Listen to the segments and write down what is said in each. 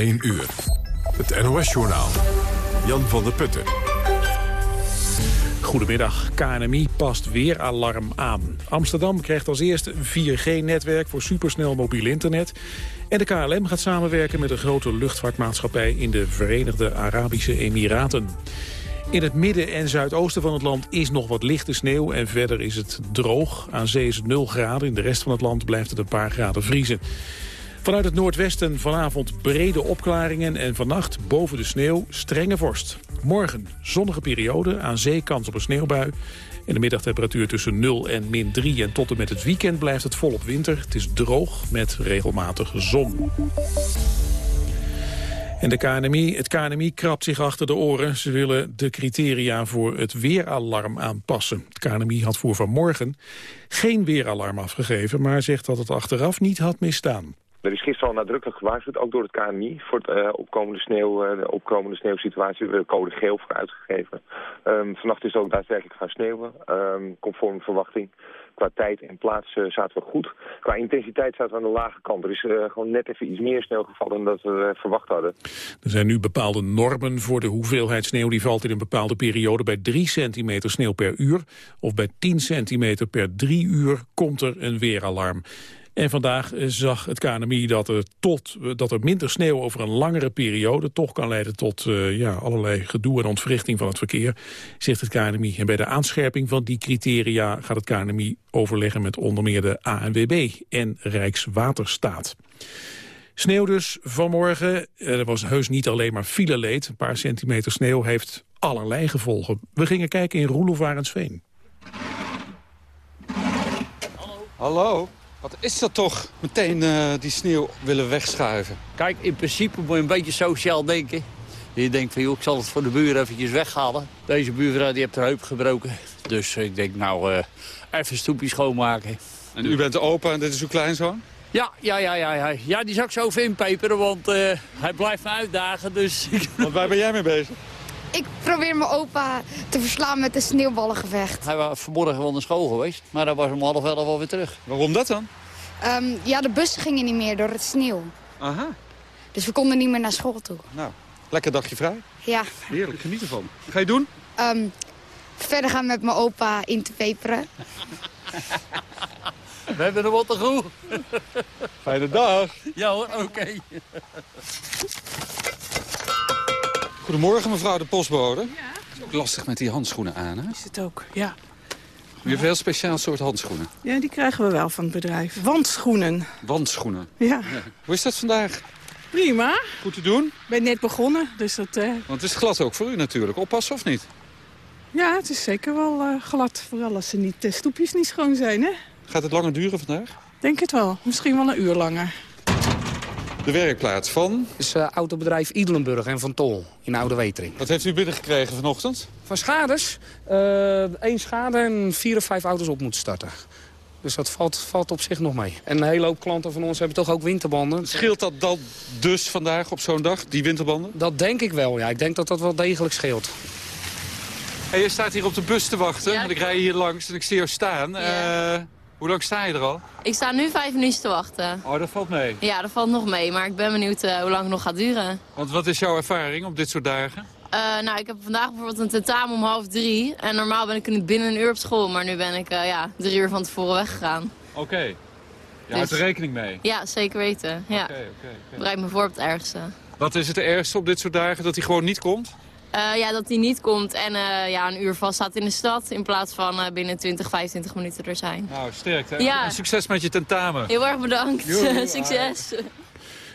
1 uur. Het NOS-journaal. Jan van der Putten. Goedemiddag. KNMI past weer alarm aan. Amsterdam krijgt als eerste 4G-netwerk voor supersnel mobiel internet. En de KLM gaat samenwerken met een grote luchtvaartmaatschappij in de Verenigde Arabische Emiraten. In het midden en zuidoosten van het land is nog wat lichte sneeuw... en verder is het droog. Aan zee is het 0 graden. In de rest van het land blijft het een paar graden vriezen. Vanuit het noordwesten vanavond brede opklaringen... en vannacht boven de sneeuw strenge vorst. Morgen zonnige periode, aan zee kans op een sneeuwbui. In de middagtemperatuur tussen 0 en min 3. En tot en met het weekend blijft het volop winter. Het is droog met regelmatig zon. En de KNMI, het KNMI krabt zich achter de oren. Ze willen de criteria voor het weeralarm aanpassen. Het KNMI had voor vanmorgen geen weeralarm afgegeven... maar zegt dat het achteraf niet had misstaan. Er is gisteren al nadrukkelijk gewaarschuwd, ook door het KNMI, voor het uh, opkomende, sneeuw, uh, de opkomende sneeuwsituatie. We hebben code geel voor uitgegeven. Um, vannacht is het ook daadwerkelijk gaan sneeuwen, um, conform verwachting. Qua tijd en plaats uh, zaten we goed. Qua intensiteit zaten we aan de lage kant. Er is gewoon net even iets meer sneeuw gevallen dan dat we verwacht hadden. Er zijn nu bepaalde normen voor de hoeveelheid sneeuw die valt in een bepaalde periode. Bij 3 centimeter sneeuw per uur of bij 10 centimeter per 3 uur komt er een weeralarm. En vandaag zag het KNMI dat er, tot, dat er minder sneeuw over een langere periode... toch kan leiden tot uh, ja, allerlei gedoe en ontwrichting van het verkeer, zegt het KNMI. En bij de aanscherping van die criteria gaat het KNMI overleggen met onder meer de ANWB en Rijkswaterstaat. Sneeuw dus vanmorgen. Er was heus niet alleen maar fileleed. Een paar centimeter sneeuw heeft allerlei gevolgen. We gingen kijken in Roelofarensveen. Hallo. Hallo. Wat is dat toch, meteen uh, die sneeuw willen wegschuiven? Kijk, in principe moet je een beetje sociaal denken. Je denkt van, joh, ik zal het voor de buren eventjes weghalen. Deze buurvrouw die heeft haar heup gebroken. Dus ik denk, nou, uh, even stoepje schoonmaken. En u bent de opa en dit is uw kleinzoon? Ja, ja, ja, ja, ja. ja die zou ik zo even inpeperen, want uh, hij blijft me uitdagen. Dus... Want waar ben jij mee bezig? Ik probeer mijn opa te verslaan met een sneeuwballengevecht. Hij was vanmorgen wel naar school geweest, maar hij was om half elf alweer terug. Waarom dat dan? Um, ja, de bussen gingen niet meer door het sneeuw. Aha. Dus we konden niet meer naar school toe. Nou, lekker dagje vrij. Ja. Heerlijk, geniet ervan. Wat ga je doen? Um, verder gaan met mijn opa in te peperen. We hebben er wat te goed. Fijne dag. Ja hoor, oké. Okay. Goedemorgen, mevrouw de postbode. Ja. Het is ook lastig met die handschoenen aan, hè? Is het ook, ja. Wel een speciaal soort handschoenen. Ja, die krijgen we wel van het bedrijf. Wandschoenen. Wandschoenen? Ja. ja. Hoe is dat vandaag? Prima. Goed te doen? Ik ben net begonnen, dus dat... Uh... Want het is glad ook voor u natuurlijk. Oppassen of niet? Ja, het is zeker wel uh, glad. Vooral als de niet, uh, stoepjes niet schoon zijn, hè? Gaat het langer duren vandaag? Denk het wel. Misschien wel een uur langer. De werkplaats van? Het is uh, autobedrijf Idelenburg en Van Tol in Oude Wetering. Wat heeft u binnengekregen vanochtend? Van schades? Eén schade en vier of vijf auto's op moeten starten. Dus dat valt, valt op zich nog mee. En een hele hoop klanten van ons hebben toch ook winterbanden. Scheelt dat dan dus vandaag op zo'n dag, die winterbanden? Dat denk ik wel, ja. Ik denk dat dat wel degelijk scheelt. Hey, je staat hier op de bus te wachten. Ja, ik rij hier langs en ik zie jou staan. Ja. Uh, hoe lang sta je er al? Ik sta nu vijf minuten te wachten. Oh, dat valt mee? Ja, dat valt nog mee. Maar ik ben benieuwd uh, hoe lang het nog gaat duren. Want wat is jouw ervaring op dit soort dagen? Uh, nou, ik heb vandaag bijvoorbeeld een tentamen om half drie. En normaal ben ik binnen een uur op school. Maar nu ben ik uh, ja, drie uur van tevoren weggegaan. Oké. Okay. Je dus... houdt er rekening mee? Ja, zeker weten. Ja. Okay, okay, Bereid me voor op het ergste. Wat is het ergste op dit soort dagen? Dat hij gewoon niet komt? Uh, ja, dat hij niet komt en uh, ja, een uur vast staat in de stad... in plaats van uh, binnen 20, 25 minuten er zijn. Nou, sterk hè? Ja. En succes met je tentamen. Heel erg bedankt. Succes.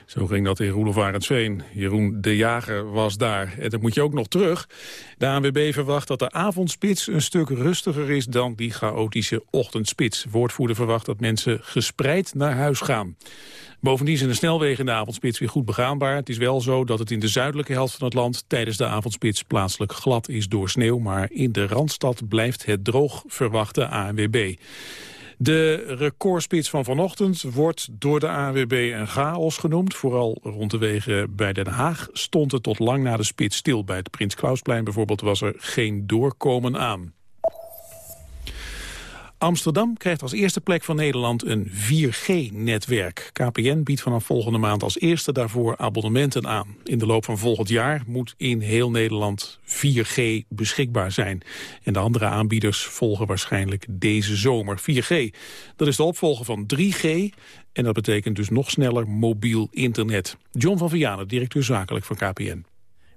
Zo ging dat in Roelofarensveen. Jeroen de Jager was daar. En dan moet je ook nog terug. De ANWB verwacht dat de avondspits een stuk rustiger is dan die chaotische ochtendspits. Woordvoerder verwacht dat mensen gespreid naar huis gaan. Bovendien zijn de snelwegen in de avondspits weer goed begaanbaar. Het is wel zo dat het in de zuidelijke helft van het land tijdens de avondspits plaatselijk glad is door sneeuw. Maar in de Randstad blijft het droog, verwacht de ANWB. De recordspits van vanochtend wordt door de ANWB een chaos genoemd. Vooral rond de wegen bij Den Haag stond het tot lang na de spits stil. Bij het Prins Klausplein bijvoorbeeld was er geen doorkomen aan. Amsterdam krijgt als eerste plek van Nederland een 4G-netwerk. KPN biedt vanaf volgende maand als eerste daarvoor abonnementen aan. In de loop van volgend jaar moet in heel Nederland 4G beschikbaar zijn. En de andere aanbieders volgen waarschijnlijk deze zomer 4G. Dat is de opvolger van 3G en dat betekent dus nog sneller mobiel internet. John van Vianen, directeur zakelijk van KPN.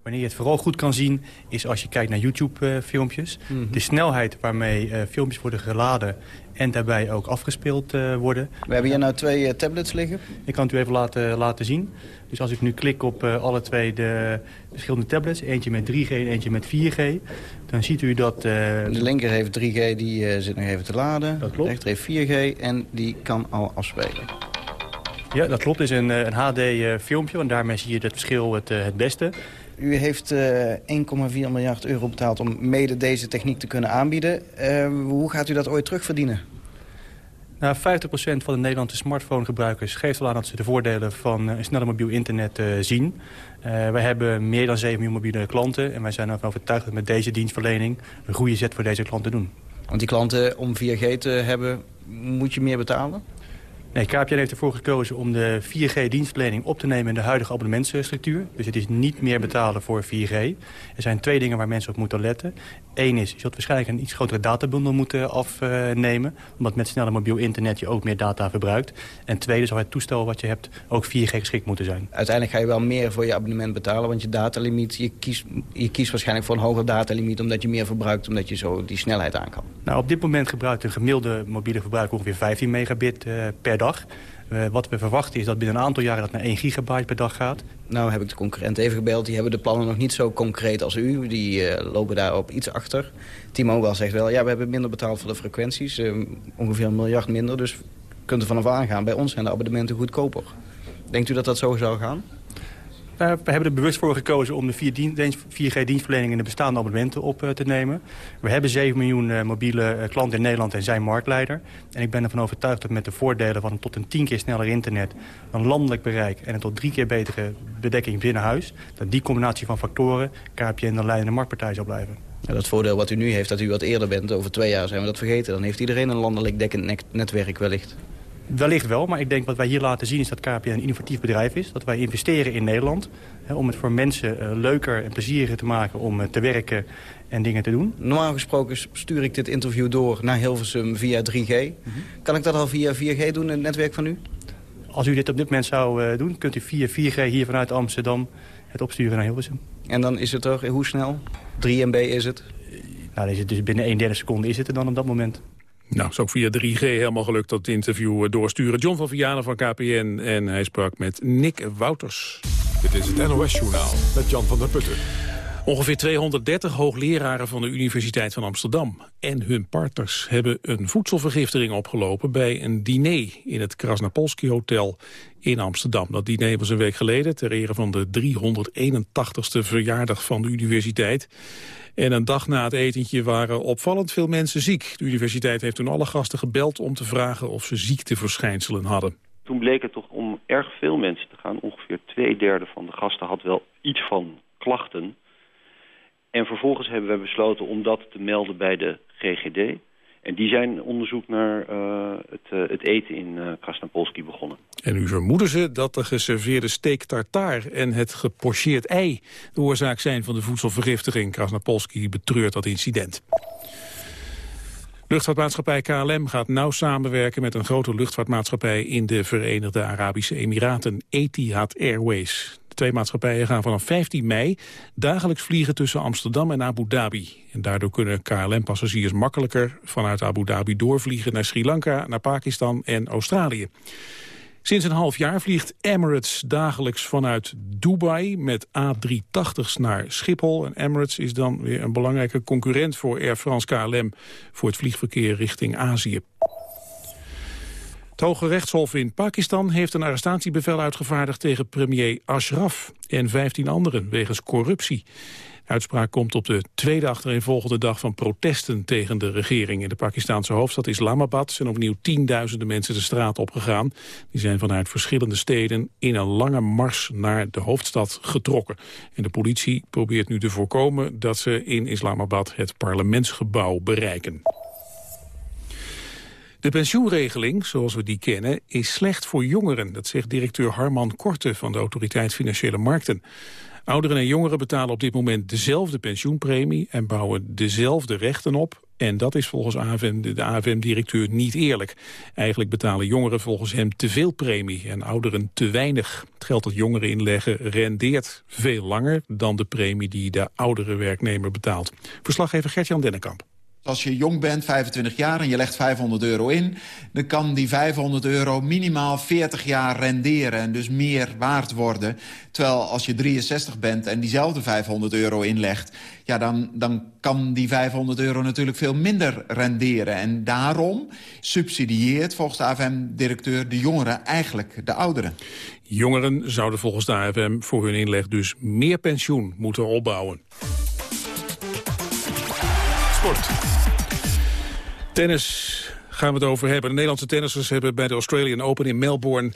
Wanneer je het vooral goed kan zien, is als je kijkt naar YouTube-filmpjes. Mhm. De snelheid waarmee uh, filmpjes worden geladen en daarbij ook afgespeeld uh, worden. We hebben hier nou twee uh, tablets liggen. Ik kan het u even laten, laten zien. Dus als ik nu klik op alle twee de verschillende tablets, eentje met 3G en eentje met 4G, dan ziet u dat... de linker heeft 3G, die zit nog even te laden. Dat klopt. De rechter heeft 4G en die kan al afspelen. Ja, dat klopt. Het is een, een HD-filmpje, want daarmee zie je het verschil het, het beste. U heeft uh, eh, 1,4 miljard euro betaald om mede deze techniek te kunnen aanbieden. Uh, hoe gaat u dat ooit terugverdienen? Nou, 50% van de Nederlandse smartphonegebruikers geeft al aan dat ze de voordelen van een snelle mobiel internet uh, zien. wij hebben meer dan 7 miljoen mobiele klanten en wij zijn ervan overtuigd dat met deze dienstverlening een goede zet voor deze klanten doen. Want die klanten, om 4G te hebben, moet je meer betalen? Nee, KPN heeft ervoor gekozen om de 4G-dienstverlening op te nemen in de huidige abonnementsstructuur. Dus het is niet meer betalen voor 4G. Er zijn twee dingen waar mensen op moeten letten. Eén is, je zult waarschijnlijk een iets grotere databundel moeten afnemen. Omdat met sneller mobiel internet je ook meer data verbruikt. En tweede zal het toestel wat je hebt ook 4G geschikt moeten zijn. Uiteindelijk ga je wel meer voor je abonnement betalen. Want je datalimiet, je kiest, je kiest waarschijnlijk voor een hoger datalimiet... omdat je meer verbruikt, omdat je zo die snelheid aan kan. Nou, op dit moment gebruikt een gemiddelde mobiele gebruiker ongeveer 15 megabit uh, per dag. Uh, wat we verwachten is dat binnen een aantal jaren dat naar 1 gigabyte per dag gaat. Nou heb ik de concurrent even gebeld. Die hebben de plannen nog niet zo concreet als u. Die uh, lopen daarop iets achter. T-Mobile zegt wel, ja, we hebben minder betaald voor de frequenties. Uh, ongeveer een miljard minder, dus kunt er vanaf aangaan. Bij ons zijn de abonnementen goedkoper. Denkt u dat dat zo zou gaan? We hebben er bewust voor gekozen om de 4G-dienstverlening in de bestaande abonnementen op eh, te nemen. We hebben 7 miljoen uh, mobiele klanten in Nederland en zijn marktleider. En ik ben ervan overtuigd dat met de voordelen van een tot een 10 keer sneller internet... een landelijk bereik en een tot drie keer betere bedekking binnen huis... dat die combinatie van factoren KPN de leidende marktpartij zal blijven. Ja, dat voordeel wat u nu heeft, dat u wat eerder bent, over twee jaar zijn we dat vergeten. Dan heeft iedereen een landelijk dekkend netwerk wellicht. Wellicht wel, maar ik denk wat wij hier laten zien is dat KPN een innovatief bedrijf is. Dat wij investeren in Nederland hè, om het voor mensen uh, leuker en plezieriger te maken om uh, te werken en dingen te doen. Normaal gesproken stuur ik dit interview door naar Hilversum via 3G. Mhm. Kan ik dat al via 4G doen in het netwerk van u? Als u dit op dit moment zou uh, doen, kunt u via 4G hier vanuit Amsterdam het opsturen naar Hilversum. En dan is het er, hoe snel? 3 MB is het? Nou, is het dus binnen 1 derde seconde is het er dan op dat moment. Nou, is ook via 3G helemaal gelukt dat interview eh, doorsturen. John van Vianen van KPN en hij sprak met Nick Wouters. Dit is het NOS-journaal met Jan van der Putten. Ongeveer 230 hoogleraren van de Universiteit van Amsterdam en hun partners hebben een voedselvergiftiging opgelopen bij een diner in het Krasnapolski Hotel in Amsterdam. Dat diner was een week geleden ter ere van de 381ste verjaardag van de universiteit. En een dag na het etentje waren opvallend veel mensen ziek. De universiteit heeft toen alle gasten gebeld om te vragen of ze ziekteverschijnselen hadden. Toen bleek het toch om erg veel mensen te gaan. Ongeveer twee derde van de gasten had wel iets van klachten. En vervolgens hebben we besloten om dat te melden bij de GGD. En die zijn onderzoek naar uh, het, uh, het, eten in uh, Krasnapolski begonnen. En nu vermoeden ze dat de geserveerde steak tartaar en het gepocheerd ei... de oorzaak zijn van de voedselvergiftiging. Krasnapolski betreurt dat incident. Luchtvaartmaatschappij KLM gaat nauw samenwerken met een grote luchtvaartmaatschappij in de Verenigde Arabische Emiraten, Etihad Airways twee maatschappijen gaan vanaf 15 mei dagelijks vliegen tussen Amsterdam en Abu Dhabi. En daardoor kunnen KLM-passagiers makkelijker vanuit Abu Dhabi doorvliegen naar Sri Lanka, naar Pakistan en Australië. Sinds een half jaar vliegt Emirates dagelijks vanuit Dubai met A380's naar Schiphol. En Emirates is dan weer een belangrijke concurrent voor Air France KLM voor het vliegverkeer richting Azië. Het Hoge Rechtshof in Pakistan heeft een arrestatiebevel uitgevaardigd tegen premier Ashraf en 15 anderen wegens corruptie. De uitspraak komt op de tweede achtereenvolgende dag van protesten tegen de regering. In de Pakistanse hoofdstad Islamabad zijn opnieuw tienduizenden mensen de straat opgegaan. Die zijn vanuit verschillende steden in een lange mars naar de hoofdstad getrokken. En de politie probeert nu te voorkomen dat ze in Islamabad het parlementsgebouw bereiken. De pensioenregeling, zoals we die kennen, is slecht voor jongeren. Dat zegt directeur Harman Korte van de Autoriteit Financiële Markten. Ouderen en jongeren betalen op dit moment dezelfde pensioenpremie... en bouwen dezelfde rechten op. En dat is volgens de AFM-directeur niet eerlijk. Eigenlijk betalen jongeren volgens hem te veel premie en ouderen te weinig. Het geld dat jongeren inleggen rendeert veel langer... dan de premie die de oudere werknemer betaalt. Verslaggever Gert-Jan Dennekamp. Als je jong bent, 25 jaar, en je legt 500 euro in... dan kan die 500 euro minimaal 40 jaar renderen en dus meer waard worden. Terwijl als je 63 bent en diezelfde 500 euro inlegt... ja, dan, dan kan die 500 euro natuurlijk veel minder renderen. En daarom subsidieert volgens de AFM-directeur de jongeren eigenlijk de ouderen. Jongeren zouden volgens de AFM voor hun inleg dus meer pensioen moeten opbouwen. Sport. Tennis gaan we het over hebben. De Nederlandse tennissers hebben bij de Australian Open in Melbourne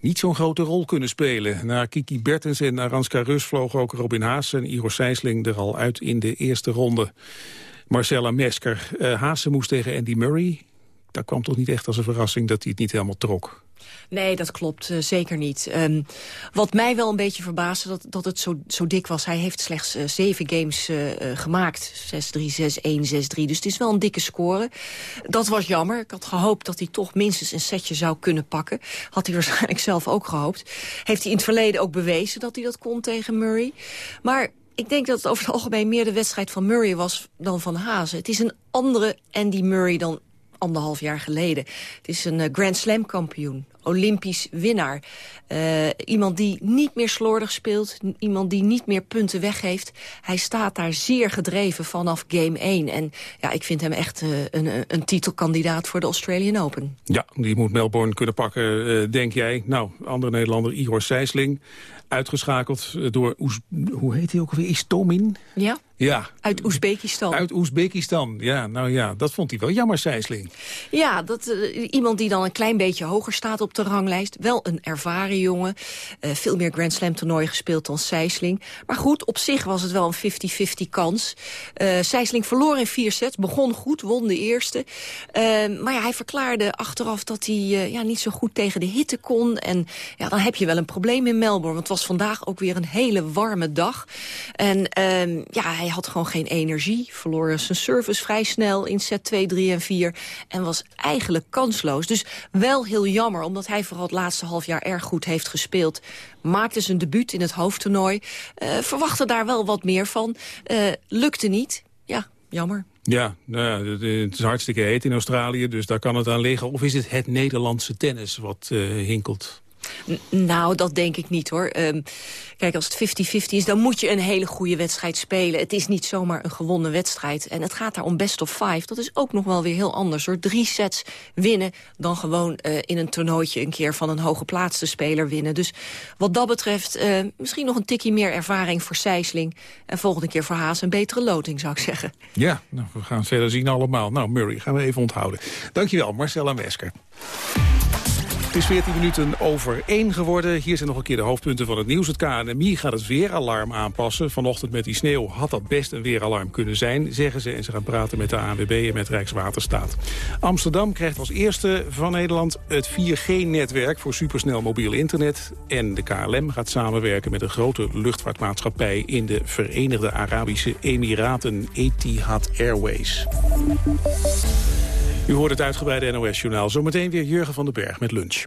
niet zo'n grote rol kunnen spelen. Na Kiki Bertens en Aranska Rus vlogen ook Robin Haas en Igor Sijsling er al uit in de eerste ronde. Marcella Mesker. Uh, Haase moest tegen Andy Murray. Dat kwam toch niet echt als een verrassing dat hij het niet helemaal trok. Nee, dat klopt uh, zeker niet. Um, wat mij wel een beetje verbaasde, dat, dat het zo, zo dik was. Hij heeft slechts uh, zeven games uh, gemaakt. 6-3, 6-1, 6-3. Dus het is wel een dikke score. Dat was jammer. Ik had gehoopt dat hij toch minstens een setje zou kunnen pakken. Had hij waarschijnlijk zelf ook gehoopt. Heeft hij in het verleden ook bewezen dat hij dat kon tegen Murray. Maar ik denk dat het over het algemeen meer de wedstrijd van Murray was dan van Hazen. Het is een andere Andy Murray dan anderhalf jaar geleden. Het is een Grand Slam kampioen. Olympisch winnaar. Uh, iemand die niet meer slordig speelt. Iemand die niet meer punten weggeeft. Hij staat daar zeer gedreven vanaf game 1. En ja, ik vind hem echt uh, een, een titelkandidaat voor de Australian Open. Ja, die moet Melbourne kunnen pakken, uh, denk jij. Nou, andere Nederlander Igor Sijsling. Uitgeschakeld door, Oes, hoe heet hij ook alweer, Istomin? Ja. Ja. Uit Oezbekistan. Uit Oezbekistan, ja. Nou ja, dat vond hij wel jammer, Sijsling. Ja, dat, uh, iemand die dan een klein beetje hoger staat op de ranglijst. Wel een ervaren jongen. Uh, veel meer Grand Slam toernooien gespeeld dan Sijsling. Maar goed, op zich was het wel een 50-50 kans. Uh, Sijsling verloor in vier sets. Begon goed, won de eerste. maar ja, hij verklaarde achteraf dat hij ja, niet zo goed tegen de hitte kon. En ja, dan heb je wel een probleem in Melbourne. Want het was vandaag ook weer een hele warme dag. En ehm, ja, hij had gewoon geen energie. Verloor zijn service vrij snel in set 2, 3 en 4. En was eigenlijk kansloos. Dus wel heel jammer, omdat hij vooral het laatste half jaar erg goed heeft gespeeld. Maakte zijn debuut in het hoofdtoernooi. Uh, verwachtte daar wel wat meer van. Uh, lukte niet. Ja, jammer. Ja, nou ja, het is hartstikke heet in Australië, dus daar kan het aan liggen. Of is het het Nederlandse tennis wat uh, hinkelt? Nou, dat denk ik niet hoor. Um, kijk, als het 50-50 is, dan moet je een hele goede wedstrijd spelen. Het is niet zomaar een gewonnen wedstrijd. En het gaat daar om best of five. Dat is ook nog wel weer heel anders hoor. Drie sets winnen dan gewoon uh, in een toernooitje een keer van een hooggeplaatste speler winnen. Dus wat dat betreft uh, misschien nog een tikje meer ervaring voor Sijsling. En volgende keer voor Haas een betere loting zou ik zeggen. Ja, nou, we gaan verder zien allemaal. Nou, Murray gaan we even onthouden. Dankjewel, Marcella Mesker. Het is 14 minuten over 1 geworden. Hier zijn nog een keer de hoofdpunten van het nieuws. Het KNMI gaat het weeralarm aanpassen. Vanochtend met die sneeuw had dat best een weeralarm kunnen zijn, zeggen ze. En ze gaan praten met de ANWB en met Rijkswaterstaat. Amsterdam krijgt als eerste van Nederland het 4G-netwerk voor supersnel mobiel internet. En de KLM gaat samenwerken met een grote luchtvaartmaatschappij in de Verenigde Arabische Emiraten, Etihad Airways. U hoort het uitgebreide NOS-journaal. Zometeen weer Jurgen van den Berg met lunch.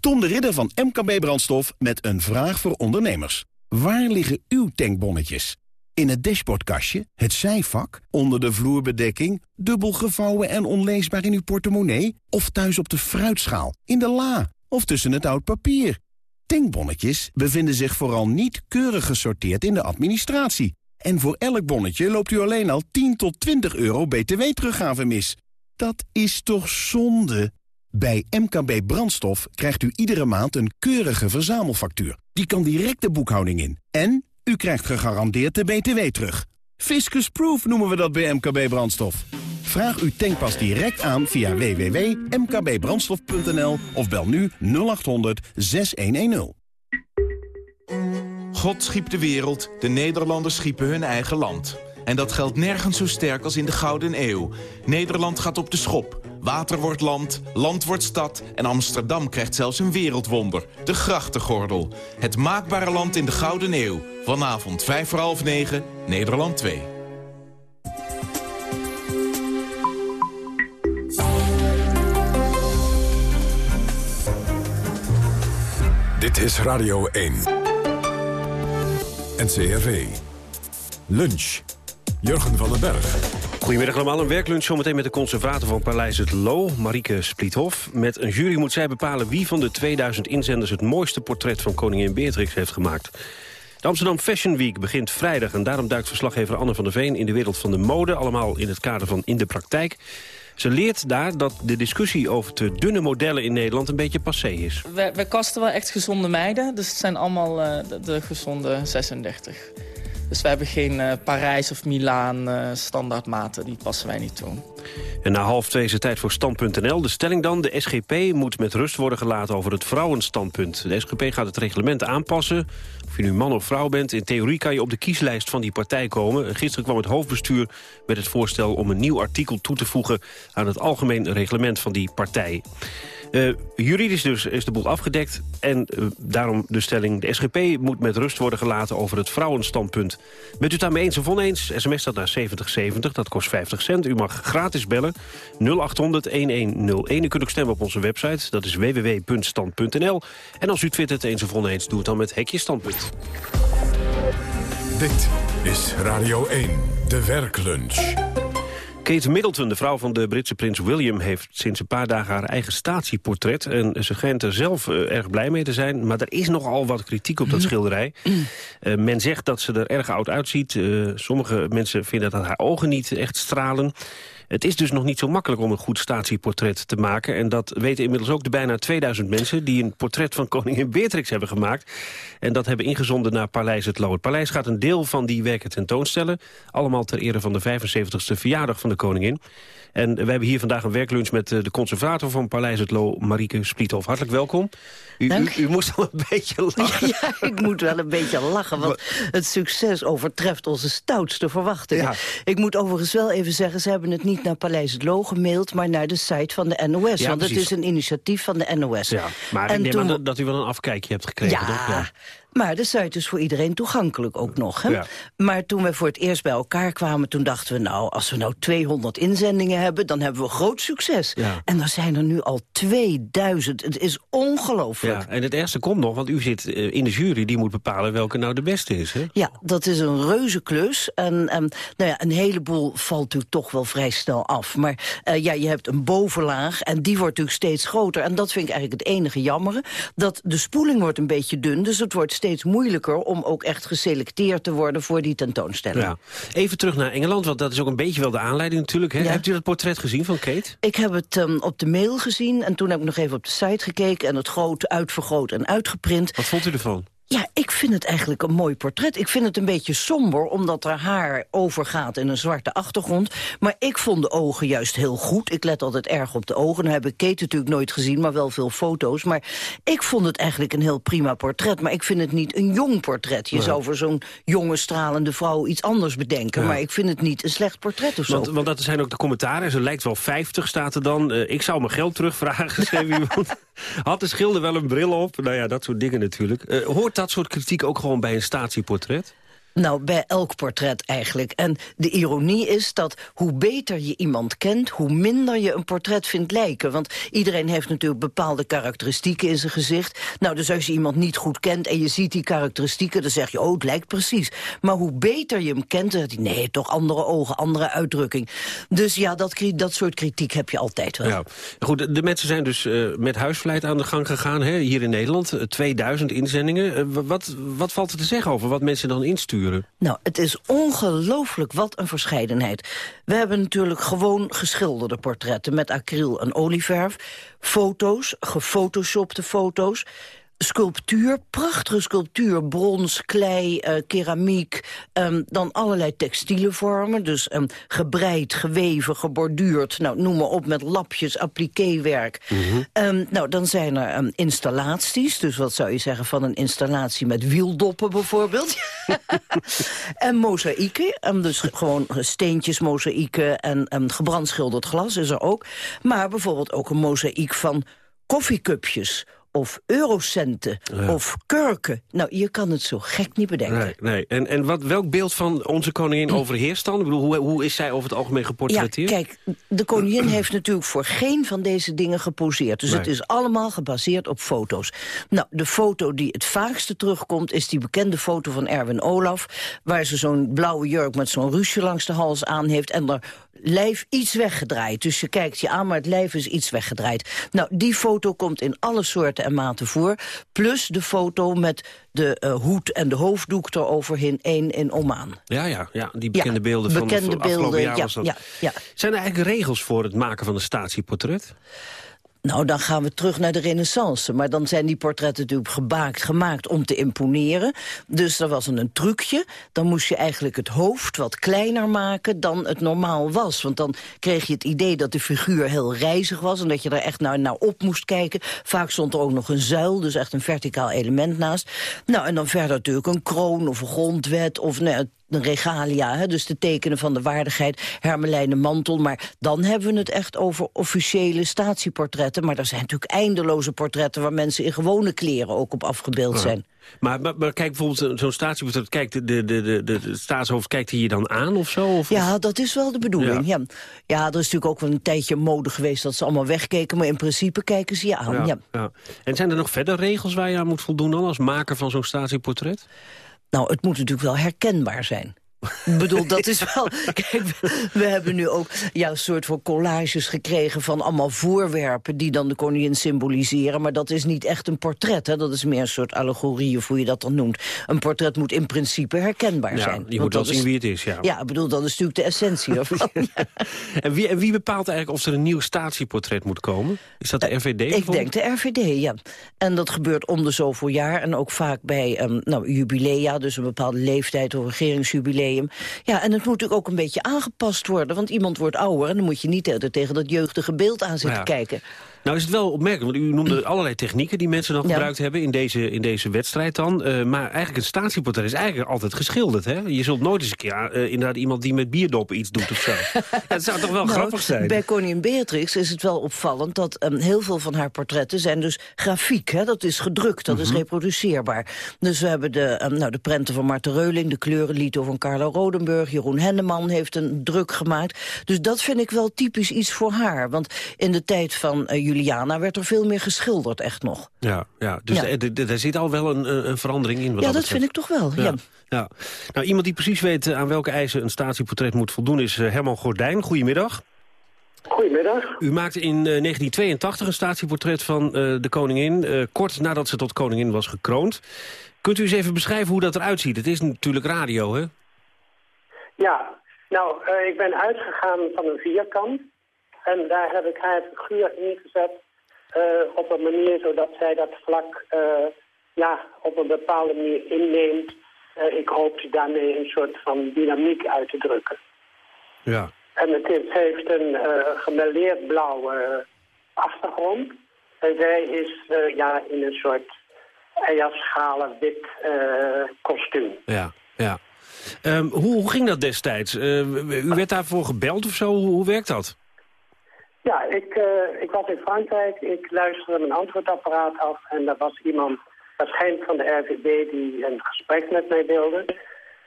Tom de Ridder van MKB Brandstof met een vraag voor ondernemers. Waar liggen uw tankbonnetjes? In het dashboardkastje, het zijvak, onder de vloerbedekking... dubbel gevouwen en onleesbaar in uw portemonnee... of thuis op de fruitschaal, in de la of tussen het oud papier? Tankbonnetjes bevinden zich vooral niet keurig gesorteerd in de administratie... En voor elk bonnetje loopt u alleen al 10 tot 20 euro btw-teruggave mis. Dat is toch zonde? Bij MKB Brandstof krijgt u iedere maand een keurige verzamelfactuur. Die kan direct de boekhouding in. En u krijgt gegarandeerd de btw terug. Fiscus Proof noemen we dat bij MKB Brandstof. Vraag uw tankpas direct aan via www.mkbbrandstof.nl of bel nu 0800 6110. God schiep de wereld, de Nederlanders schiepen hun eigen land. En dat geldt nergens zo sterk als in de Gouden Eeuw. Nederland gaat op de schop. Water wordt land, land wordt stad... en Amsterdam krijgt zelfs een wereldwonder. De grachtengordel. Het maakbare land in de Gouden Eeuw. Vanavond 5 voor half 9, Nederland 2. Dit is Radio 1. NCRV. Lunch. Jurgen van den Berg. Goedemiddag allemaal. Een werklunch zometeen met de conservator van Paleis het Loo, Marieke Spliethof. Met een jury moet zij bepalen wie van de 2000 inzenders... het mooiste portret van koningin Beatrix heeft gemaakt. De Amsterdam Fashion Week begint vrijdag... en daarom duikt verslaggever Anne van der Veen in de wereld van de mode... allemaal in het kader van In de Praktijk. Ze leert daar dat de discussie over te dunne modellen in Nederland een beetje passé is. We, we kasten wel echt gezonde meiden, dus het zijn allemaal uh, de, de, gezonde 36. Dus we hebben geen uh, Parijs of Milaan uh, standaardmaten, die passen wij niet toe. En na half twee is het tijd voor Stand.nl. De stelling dan, de SGP moet met rust worden gelaten over het vrouwenstandpunt. De SGP gaat het reglement aanpassen. Of je nu man of vrouw bent, in theorie kan je op de kieslijst van die partij komen. Gisteren kwam het hoofdbestuur met het voorstel om een nieuw artikel toe te voegen... aan het algemeen reglement van die partij. Uh, juridisch dus is de boel afgedekt. En uh, daarom de stelling, de SGP moet met rust worden gelaten over het vrouwenstandpunt. Bent u het daarmee eens of oneens? SMS dat naar 7070, dat kost 50 cent. U mag gratis bellen, 0800-1101. U kunt ook stemmen op onze website, dat is www.stand.nl. En als u twittert eens of oneens, doe het dan met Hekje Standpunt. Dit is Radio 1, de werklunch. Kate Middleton, de vrouw van de Britse prins William... heeft sinds een paar dagen haar eigen statieportret. En ze schijnt er zelf uh, erg blij mee te zijn. Maar er is nogal wat kritiek op dat schilderij. Uh, men zegt dat ze er erg oud uitziet. Uh, sommige mensen vinden dat haar ogen niet echt stralen. Het is dus nog niet zo makkelijk om een goed statieportret te maken. En dat weten inmiddels ook de bijna 2000 mensen... die een portret van koningin Beatrix hebben gemaakt. En dat hebben ingezonden naar Paleis het Loo. Het paleis gaat een deel van die werken tentoonstellen. Allemaal ter ere van de 75ste verjaardag van de koningin. En we hebben hier vandaag een werklunch met de conservator van Paleis het Loo, Marieke Spliethoff. Hartelijk welkom. U, u, u, moest al een beetje lachen. Ja, ik moet wel een beetje lachen, want het succes overtreft onze stoutste verwachtingen. Ja. Ik moet overigens wel even zeggen, ze hebben het niet naar Paleis het Loo gemaild, maar naar de site van de NOS. Ja, want precies. het is een initiatief van de NOS. Ja, maar en ik neem toen... dat, dat u wel een afkijkje hebt gekregen, ja, toch? Ja. Maar de site is voor iedereen toegankelijk ook nog. Hè? Ja. Maar toen we voor het eerst bij elkaar kwamen, toen dachten we... nou, als we nou 200 inzendingen hebben, dan hebben we groot succes. Ja. En er zijn er nu al 2000. Het is ongelooflijk. Ja, en het ergste komt nog, want u zit in de jury... die moet bepalen welke nou de beste is, hè? Ja, dat is een reuze klus. En, en nou ja, een heleboel valt u toch wel vrij snel af. Maar uh, ja, je hebt een bovenlaag en die wordt natuurlijk steeds groter. En dat vind ik eigenlijk het enige jammere. Dat de spoeling wordt een beetje dun, dus het wordt steeds steeds moeilijker om ook echt geselecteerd te worden voor die tentoonstelling. Ja. Even terug naar Engeland, want dat is ook een beetje wel de aanleiding natuurlijk. Hè? Ja. Hebt u dat portret gezien van Kate? Ik heb het um, op de mail gezien en toen heb ik nog even op de site gekeken... en het groot uitvergroot en uitgeprint. Wat vond u ervan? Ja, ik vind het eigenlijk een mooi portret. Ik vind het een beetje somber, omdat er haar overgaat in een zwarte achtergrond. Maar ik vond de ogen juist heel goed. Ik let altijd erg op de ogen. Dan heb ik Kate natuurlijk nooit gezien, maar wel veel foto's. Maar ik vond het eigenlijk een heel prima portret. Maar ik vind het niet een jong portret. Je zou voor zo'n jonge, stralende vrouw iets anders bedenken. Ja. Maar ik vind het niet een slecht portret of zo. Want, want dat zijn ook de commentaren. Ze lijkt wel 50, staat er dan. Uh, ik zou mijn geld terugvragen, schreef iemand. Had de schilder wel een bril op? Nou ja, dat soort dingen natuurlijk. Uh, hoort dat soort kritiek ook gewoon bij een statieportret? Nou, bij elk portret eigenlijk. En de ironie is dat hoe beter je iemand kent... hoe minder je een portret vindt lijken. Want iedereen heeft natuurlijk bepaalde karakteristieken in zijn gezicht. Nou, dus als je iemand niet goed kent en je ziet die karakteristieken... dan zeg je, oh, het lijkt precies. Maar hoe beter je hem kent, dan nee, toch andere ogen, andere uitdrukking. Dus ja, dat, dat soort kritiek heb je altijd wel. Ja. Goed, de mensen zijn dus uh, met huisvleit aan de gang gegaan... Hè, hier in Nederland, 2000 inzendingen. Uh, wat, wat valt er te zeggen over wat mensen dan insturen? Nou, het is ongelooflijk wat een verscheidenheid. We hebben natuurlijk gewoon geschilderde portretten met acryl en olieverf. Foto's, gefotoshopte foto's. Sculptuur, prachtige sculptuur, brons, klei, eh, keramiek, ehm, dan allerlei textiele vormen, dus um, gebreid, geweven, geborduurd, nou, noem maar op, met lapjes, appliquéwerk. Mm nou, dan zijn er installaties, dus wat zou je zeggen van een installatie met wieldoppen bijvoorbeeld. en mozaïeken, dus gewoon steentjes, mozaïeken en gebrandschilderd glas is er ook. Maar bijvoorbeeld ook een mozaïek van koffiecupjes of eurocenten of kurken. Nou, je kan het zo gek niet bedenken. Nee, nee. En, en wat, welk beeld van onze koningin overheerst dan? Ik bedoel, hoe, hoe is zij over het algemeen geportretteerd? Ja, kijk, de koningin heeft natuurlijk voor geen van deze dingen geposeerd. Dus het is allemaal gebaseerd op foto's. Nou, de foto die het vaakste terugkomt... is die bekende foto van Erwin Olaf... waar ze zo'n blauwe jurk met zo'n ruusje langs de hals aan heeft... en er lijf iets weggedraaid. Dus je kijkt je aan, maar het lijf is iets weggedraaid. Nou, die foto komt in alle soorten en maten voor. Plus de foto met de uh, hoed en de hoofddoek eroverheen, één in Oman. Ja, ja, ja die bekende beelden van bekende de beelden, ja, was dat. Ja, ja. Zijn er eigenlijk regels voor het maken van een statieportret? Nou, dan gaan we terug naar de renaissance. Maar dan zijn die portretten natuurlijk gebaakt, gemaakt om te imponeren. Dus er was een, een trucje. Dan moest je eigenlijk het hoofd wat kleiner maken dan het normaal was. Want dan kreeg je het idee dat de figuur heel rijzig was... en dat je er echt naar, naar op moest kijken. Vaak stond er ook nog een zuil, dus echt een verticaal element naast. Nou, en dan verder natuurlijk een kroon of een grondwet... of nou, de regalia, hè, dus de tekenen van de waardigheid, hermelijnen mantel. Maar dan hebben we het echt over officiële statieportretten. Maar er zijn natuurlijk eindeloze portretten... waar mensen in gewone kleren ook op afgebeeld zijn. Maar, maar, maar, kijk bijvoorbeeld zo'n statieportret, kijkt de, de, de, de, de staatshoofd kijkt je dan aan of zo? Of, ja, dat is wel de bedoeling. Ja. Ja. er is natuurlijk ook wel een tijdje mode geweest dat ze allemaal wegkeken, maar in principe kijken ze je aan. Ja, ja. En zijn er nog verder regels waar je aan moet voldoen dan als maker van zo'n statieportret? Nou, het moet natuurlijk wel herkenbaar zijn. Ik bedoel, dat is wel... Kijk, we hebben nu ook ja, een soort van collages gekregen... van allemaal voorwerpen die dan de koningin symboliseren. Maar dat is niet echt een portret. Hè? Dat is meer een soort allegorie, of hoe je dat dan noemt. Een portret moet in principe herkenbaar ja, zijn. Je moet wel zien wie het is, ja. Ja, ik bedoel, dat is natuurlijk de essentie ervan. en, wie, en wie bepaalt eigenlijk of er een nieuw statieportret moet komen? Is dat de RVD Ik denk de RVD, ja. En dat gebeurt om de zoveel jaar. En ook vaak bij um, nou, jubilea, dus een bepaalde leeftijd... of regeringsjubileum ja, en het moet natuurlijk ook een beetje aangepast worden. Want iemand wordt ouder en dan moet je niet tegen dat jeugdige beeld aan zitten kijken. Nou is het wel opmerkelijk, want u noemde allerlei technieken die mensen dan gebruikt hebben in deze, in deze wedstrijd dan. Uh, maar eigenlijk een statieportret is eigenlijk altijd geschilderd. Hè? Je zult nooit eens een keer uh, inderdaad iemand die met bierdoppen iets doet of zo. Het zou toch wel nou, grappig zijn? Bij koningin Beatrix is het wel opvallend dat um, heel veel van haar portretten zijn dus grafiek. Hè? Dat is gedrukt, dat mm -hmm. is reproduceerbaar. Dus we hebben de, um, nou, de prenten van Marten Reuling, de kleurenlito van Carla Rodenburg, Jeroen Henneman heeft een druk gemaakt. Dus dat vind ik wel typisch iets voor haar. Want in de tijd van uh, Juliana werd er veel meer geschilderd, echt nog. Ja, ja dus er zit al wel een, een verandering in. Wat ja, dat, dat vind ik toch wel, ja. ja. ja. Nou, iemand die precies weet aan welke eisen een statieportret moet voldoen... is Herman Gordijn. Goedemiddag. Goedemiddag. U maakte in uh, 1982 een statieportret van uh, de koningin... Uh, kort nadat ze tot koningin was gekroond. Kunt u eens even beschrijven hoe dat eruit ziet? Het is natuurlijk radio, hè? Ja, nou, ik ben uitgegaan van een vierkant... En daar heb ik haar figuur ingezet uh, op een manier zodat zij dat vlak uh, ja, op een bepaalde manier inneemt. Uh, ik hoop daarmee een soort van dynamiek uit te drukken. Ja. En het, is, heeft een gemêleerd blauwe achtergrond. En zij is ja, in een soort eierschalen wit kostuum. ja, ja. Um, hoe, hoe, ging dat destijds? u werd daarvoor gebeld of zo? Hoe, hoe werkt dat? Ja, ik, uh, ik was in Frankrijk. Ik luisterde mijn antwoordapparaat af. En er was iemand, waarschijnlijk van de RVD, die een gesprek met mij wilde.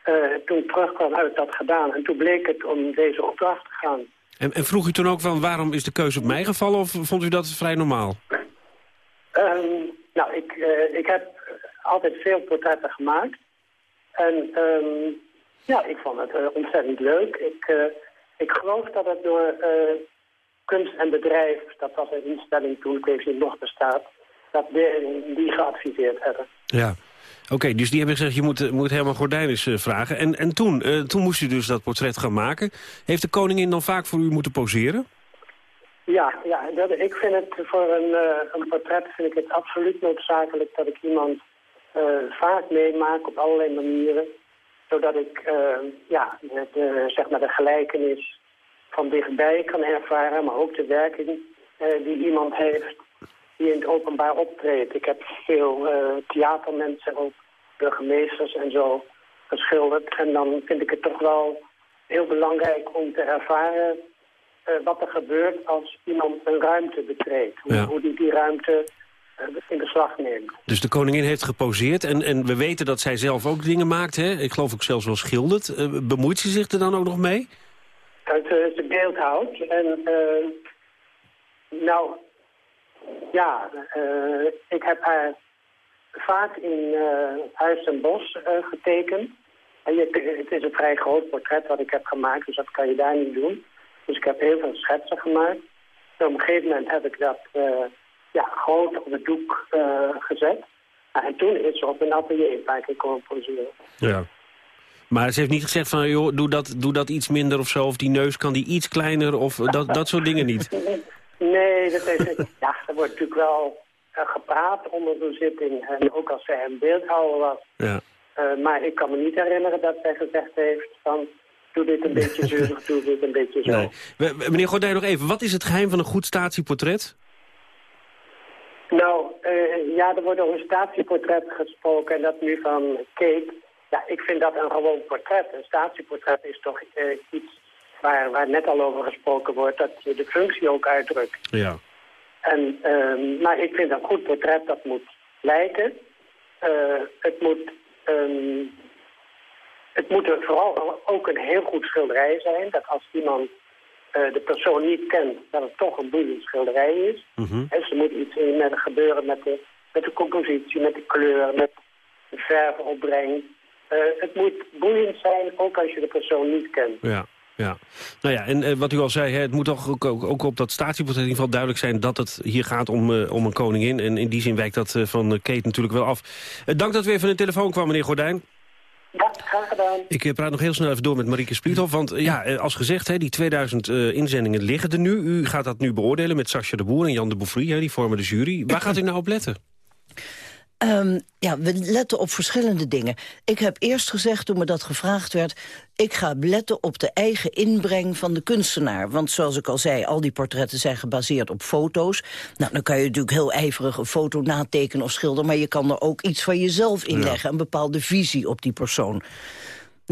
Uh, toen terugkwam, heb ik dat gedaan. En toen bleek het om deze opdracht te gaan. En, en vroeg u toen ook van waarom is de keuze op mij gevallen? Of vond u dat vrij normaal? Um, nou, ik, uh, ik heb altijd veel portretten gemaakt. En um, ja, ik vond het ontzettend leuk. Ik, ik geloof dat het door kunst en bedrijf, dat was een instelling toen, ik weet niet nog bestaat, dat die, die geadviseerd hebben. Ja, oké, dus die hebben gezegd, je moet, moet Herman Gordijn eens uh, vragen. En, en toen, uh, toen moest u dus dat portret gaan maken. Heeft de koningin dan vaak voor u moeten poseren? Ja, ja dat, ik vind het voor een, uh, een portret vind ik het absoluut noodzakelijk dat ik iemand vaak meemaak op allerlei manieren. Zodat ik ja, de, zeg maar de gelijkenis van dichtbij kan ervaren, maar ook de werking die iemand heeft die in het openbaar optreedt. Ik heb veel theatermensen, ook burgemeesters en zo geschilderd. En dan vind ik het toch wel heel belangrijk om te ervaren uh, wat er gebeurt als iemand een ruimte betreedt. Hoe, Ja. hoe die die ruimte in beslag neemt. Dus de koningin heeft geposeerd en, en we weten dat zij zelf ook dingen maakt. Hè? Ik geloof ook zelfs wel schildert. Eh, bemoeit ze zich er dan ook nog mee? Dat ze, ze beeld houdt. En uh, nou, ja, uh, ik heb haar vaak in Huis en Bos getekend. En je, het is een vrij groot portret wat ik heb gemaakt, dus dat kan je daar niet doen. Dus ik heb heel veel schetsen gemaakt. En op een gegeven moment heb ik dat ja, groot op het doek gezet. en toen is ze op een atelier een paar keer komen poseren. Ja. Maar ze heeft niet gezegd van, joh, doe dat, doe dat iets minder of zo. Of die neus kan die iets kleiner of dat, dat soort dingen niet. Nee, dat is, ja, er wordt natuurlijk wel uh, gepraat onder de zitting. En ook als zij een beeldhouwer was. Ja. Uh, maar ik kan me niet herinneren dat zij gezegd heeft van... doe dit een beetje zeurig, doe dit een beetje zo. Nee. Meneer Gordijn, nog even. Wat is het geheim van een goed statieportret? Nou, uh, ja, er wordt over een statieportret gesproken en dat nu van Kate. Ja, ik vind dat een gewoon portret. Een statieportret is toch uh, iets waar, waar net al over gesproken wordt... dat je de functie ook uitdrukt. Ja. En, uh, maar ik vind een goed portret, dat moet lijken. het moet... Um, het moet er vooral ook een heel goed schilderij zijn. Dat als iemand uh, de persoon niet kent, dat het toch een boeiend schilderij is. Mm -hmm. En ze moet iets met gebeuren met de, met de compositie, met de kleur, met de verfopbreng. Uh, het moet boeiend zijn, ook als je de persoon niet kent. Ja. Ja, nou ja, en uh, wat u al zei, hè, het moet toch ook, ook, ook op dat statieportret in ieder geval duidelijk zijn dat het hier gaat om, uh, om een koningin. En in die zin wijkt dat van Kate natuurlijk wel af. dank dat u weer van de telefoon kwam, meneer Gordijn. Ja, graag gedaan. Ik praat nog heel snel even door met Marieke Spliethoff. Want ja, als gezegd, hè, die 2000 uh, inzendingen liggen er nu. U gaat dat nu beoordelen met Sascha de Boer en Jan de Bouffry. Hè, die vormen de jury. Waar gaat u nou op letten? Um, ja, we letten op verschillende dingen. Ik heb eerst gezegd, toen me dat gevraagd werd... ik ga letten op de eigen inbreng van de kunstenaar. Want zoals ik al zei, al die portretten zijn gebaseerd op foto's. Nou, dan kan je natuurlijk heel ijverig een foto natekenen of schilderen... maar je kan er ook iets van jezelf in leggen. Ja. Een bepaalde visie op die persoon.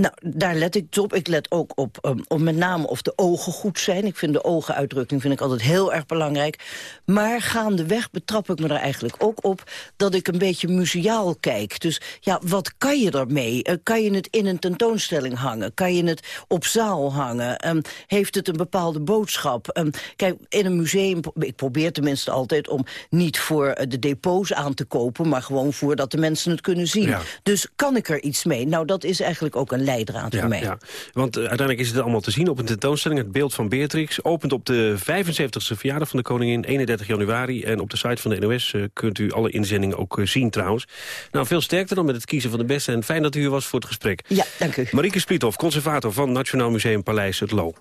Nou, daar let ik op. Ik let ook op, um, op met name of de ogen goed zijn. Ik vind de ogenuitdrukking vind ik altijd heel erg belangrijk. Maar gaandeweg betrap ik me er eigenlijk ook op... dat ik een beetje museaal kijk. Dus ja, wat kan je ermee? Uh, kan je het in een tentoonstelling hangen? Kan je het op zaal hangen? Um, heeft het een bepaalde boodschap? Um, kijk, in een museum... ik probeer tenminste altijd om niet voor de depots aan te kopen... maar gewoon voor dat de mensen het kunnen zien. Ja. Dus kan ik er iets mee? Nou, dat is eigenlijk ook een leidraad ja, voor mij. Ja. Want uh, uiteindelijk is het allemaal te zien op een tentoonstelling. Het beeld van Beatrix opent op de 75e verjaardag van de koningin, 31 januari. En op de site van de NOS uh, kunt u alle inzendingen ook uh, zien trouwens. Nou, veel sterkte dan met het kiezen van de beste. En fijn dat u hier was voor het gesprek. Ja, dank u. Marieke Spliethoff, conservator van Nationaal Museum Paleis Het Loo.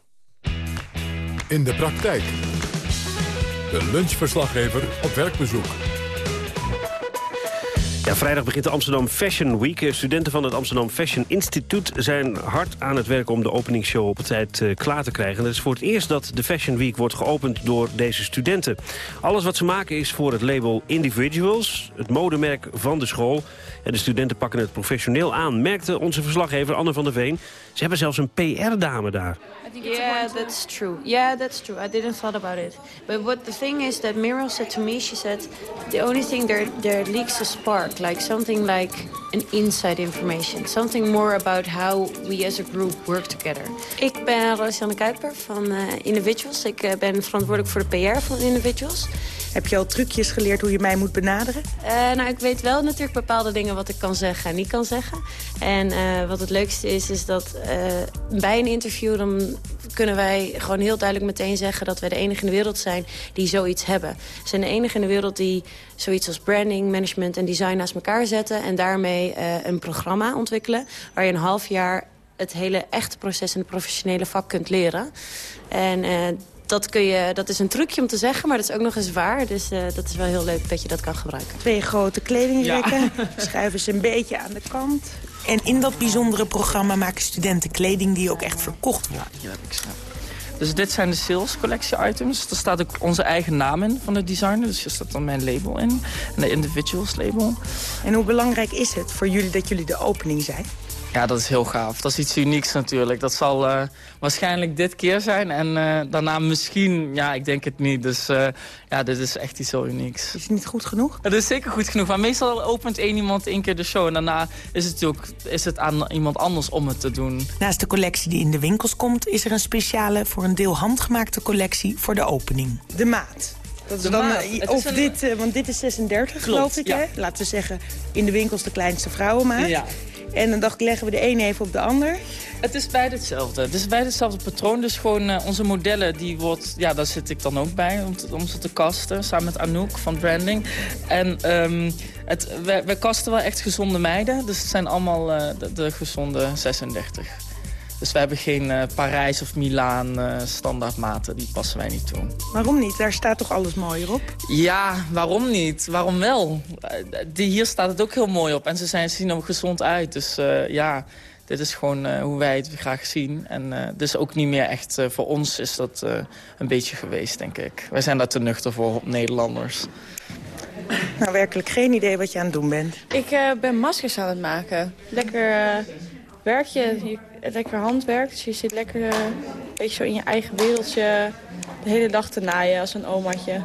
In de praktijk. De lunchverslaggever op werkbezoek. Ja, vrijdag begint de Amsterdam Fashion Week. Studenten van het Amsterdam Fashion Instituut zijn hard aan het werk om de openingsshow op tijd uh, klaar te krijgen. Het is voor het eerst dat de Fashion Week wordt geopend door deze studenten. Alles wat ze maken is voor het label Individuals, het modemerk van de school. En de studenten pakken het professioneel aan, merkte onze verslaggever Anne van der Veen. Ze hebben zelfs een PR-dame daar. Yeah, that's true. Yeah, that's true. I didn't thought about it. But what the thing is that Miriam said to me, she said, the only thing there there leaks a spark, like something like an inside information, something more about how we as a group work together. Ik ben Rosianne Kuiper van uh, Individuals. Ik uh, ben verantwoordelijk voor de PR van Individuals. Heb je al trucjes geleerd hoe je mij moet benaderen? Uh, nou, ik weet wel natuurlijk bepaalde dingen wat ik kan zeggen en niet kan zeggen. En uh, wat het leukste is, is dat uh, bij een interview... dan kunnen wij gewoon heel duidelijk meteen zeggen... dat wij de enige in de wereld zijn die zoiets hebben. We zijn de enige in de wereld die zoiets als branding, management en design naast elkaar zetten... en daarmee een programma ontwikkelen waar je een half jaar het hele echte proces en het professionele vak kunt leren. En dat, kun je, dat is een trucje om te zeggen, maar dat is ook nog eens waar. Dus uh, dat is wel heel leuk dat je dat kan gebruiken. Twee grote kledingrekken. Schuiven ze een beetje aan de kant. En in dat bijzondere programma maken studenten kleding die ook echt verkocht wordt. Ja, hier heb ik ze. Dus dit zijn de sales collectie items. Er staat ook onze eigen naam in van de designer. Dus hier staat dan mijn label in. En de individuals label. En hoe belangrijk is het voor jullie dat jullie de opening zijn? Ja, dat is heel gaaf. Dat is iets unieks natuurlijk. Dat zal uh, waarschijnlijk dit keer zijn. En uh, daarna misschien, ja, ik denk het niet. Dus uh, ja, dit is echt iets zo unieks. Is het niet goed genoeg? Het is zeker goed genoeg. Maar meestal opent één iemand één keer de show. En daarna is het natuurlijk is het aan iemand anders om het te doen. Naast de collectie die in de winkels komt... is er een speciale, voor een deel handgemaakte collectie voor de opening. De maat. Dat is De dan, maat. eh, Het of is een- dit, eh, want dit is 36 geloof ik, ja. hè? Laten we zeggen, in de winkels de kleinste vrouwenmaat. Ja. En dan dacht ik, leggen we de een even op de ander. Het is beide hetzelfde. Het is beide hetzelfde patroon. Dus gewoon eh, onze modellen, die wordt, ja, daar zit ik dan ook bij om, om ze te kasten. Samen met Anouk van Branding. En ehm het, we kasten wel echt gezonde meiden. Dus het zijn allemaal eh, de gezonde 36. Dus we hebben geen eh, Parijs of Milaan eh standaardmaten. Die passen wij niet toe. Waarom niet? Daar staat toch alles mooier op? Ja, waarom niet? Waarom wel? Eh, Die, hier staat het ook heel mooi op. En ze, zijn, ze zien er gezond uit. Dus eh, ja, dit is gewoon eh, hoe wij het graag zien. En eh, dus ook niet meer echt... eh, voor ons is dat eh, een beetje geweest, denk ik. Wij zijn daar te nuchter voor op Nederlanders. Nou, werkelijk geen idee wat je aan het doen bent. Ik eh, ben maskers aan het maken. Lekker eh, werk je, je- lekker handwerk. Dus je zit lekker eh, een beetje zo in je eigen wereldje de hele dag te naaien als een omaatje.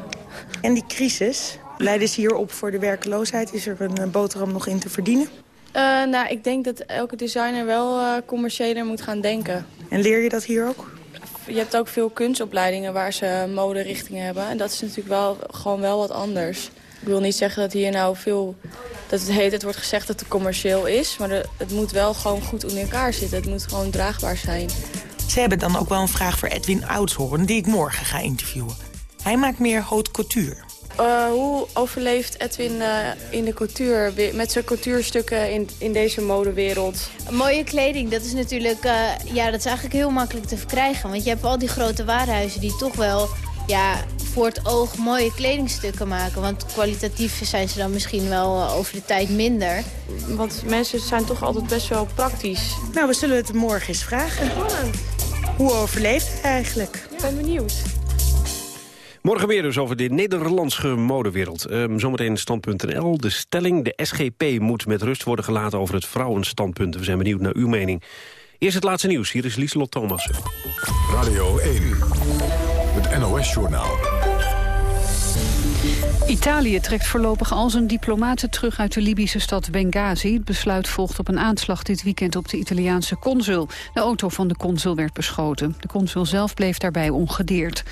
En die crisis, leiden ze hierop voor de werkeloosheid? Is er een eh, boterham nog in te verdienen? Eh, nou, ik denk dat elke designer wel eh, commerciëler moet gaan denken. En leer je dat hier ook? Je hebt ook veel kunstopleidingen waar ze moderichtingen hebben. En dat is natuurlijk wel gewoon wel wat anders. Ik wil niet zeggen dat hier nou veel... dat het hele tijd wordt gezegd dat het commercieel is. Maar de- het moet wel gewoon goed in elkaar zitten. Het moet gewoon draagbaar zijn. Ze hebben dan ook wel een vraag voor Edwin Oudshoorn, die ik morgen ga interviewen. Hij maakt meer haute couture. Eh, hoe overleeft Edwin eh, in de couture, weer- met zijn couturestukken in, in deze modewereld? Mooie kleding, dat is natuurlijk eh, ja, dat is eigenlijk heel makkelijk te verkrijgen. Want je hebt al die grote warenhuizen die toch wel ja, voor het oog mooie kledingstukken maken. Want kwalitatief zijn ze dan misschien wel eh, over de tijd minder. Want mensen zijn toch altijd best wel praktisch. Nou, we zullen het morgen eens vragen. Hoe overleeft hij eigenlijk? Ik ben benieuwd. Morgen meer dus over de Nederlandse modewereld. Ehm, zometeen stand.nl. De stelling, de SGP moet met rust worden gelaten over het vrouwenstandpunt. We zijn benieuwd naar uw mening. Eerst het laatste nieuws. Hier is Lieselot Thomassen. Radio 1, NOS-journaal. Italië trekt voorlopig al zijn diplomaten terug uit de Libische stad Benghazi. Het besluit volgt op een aanslag dit weekend op de Italiaanse consul. De auto van de consul werd beschoten. De consul zelf bleef daarbij ongedeerd.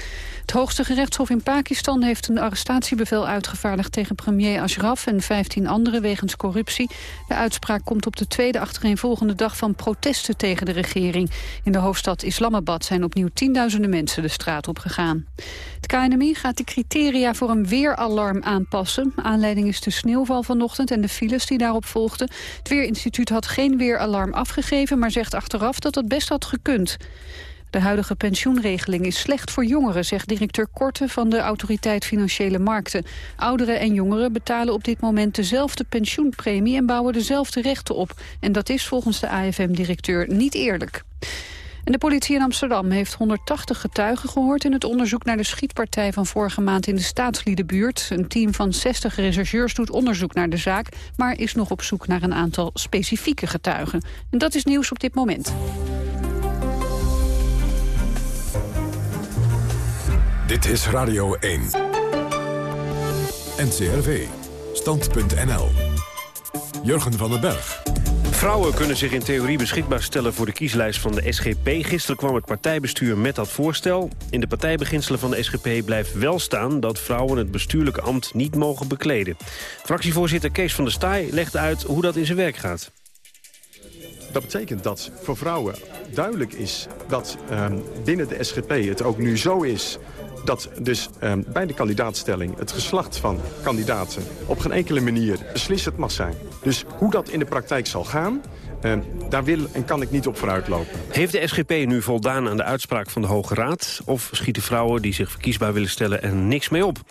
Het hoogste gerechtshof in Pakistan heeft een arrestatiebevel uitgevaardigd tegen premier Ashraf en 15 anderen wegens corruptie. De uitspraak komt op de tweede achtereenvolgende dag van protesten tegen de regering. In de hoofdstad Islamabad zijn opnieuw tienduizenden mensen de straat op gegaan. Het KNMI gaat de criteria voor een weeralarm aanpassen. Aanleiding is de sneeuwval vanochtend en de files die daarop volgden. Het Weerinstituut had geen weeralarm afgegeven, maar zegt achteraf dat dat best had gekund. De huidige pensioenregeling is slecht voor jongeren, zegt directeur Korte van de Autoriteit Financiële Markten. Ouderen en jongeren betalen op dit moment dezelfde pensioenpremie en bouwen dezelfde rechten op. En dat is volgens de AFM-directeur niet eerlijk. En de politie in Amsterdam heeft 180 getuigen gehoord... in het onderzoek naar de schietpartij van vorige maand in de staatsliedenbuurt. Een team van 60 rechercheurs doet onderzoek naar de zaak... maar is nog op zoek naar een aantal specifieke getuigen. En dat is nieuws op dit moment. Dit is Radio 1. NCRV. Stand.nl. Jurgen van den Berg. Vrouwen kunnen zich in theorie beschikbaar stellen voor de kieslijst van de SGP. Gisteren kwam het partijbestuur met dat voorstel. In de partijbeginselen van de SGP blijft wel staan... dat vrouwen het bestuurlijke ambt niet mogen bekleden. Fractievoorzitter Kees van der Staaij legt uit hoe dat in zijn werk gaat. Dat betekent dat voor vrouwen duidelijk is dat ehm, binnen de SGP het ook nu zo is dat dus ehm, bij de kandidaatstelling het geslacht van kandidaten op geen enkele manier beslissend mag zijn. Dus hoe dat in de praktijk zal gaan, eh, daar wil en kan ik niet op vooruitlopen. Heeft de SGP nu voldaan aan de uitspraak van de Hoge Raad? Of schieten vrouwen die zich verkiesbaar willen stellen er niks mee op? Ik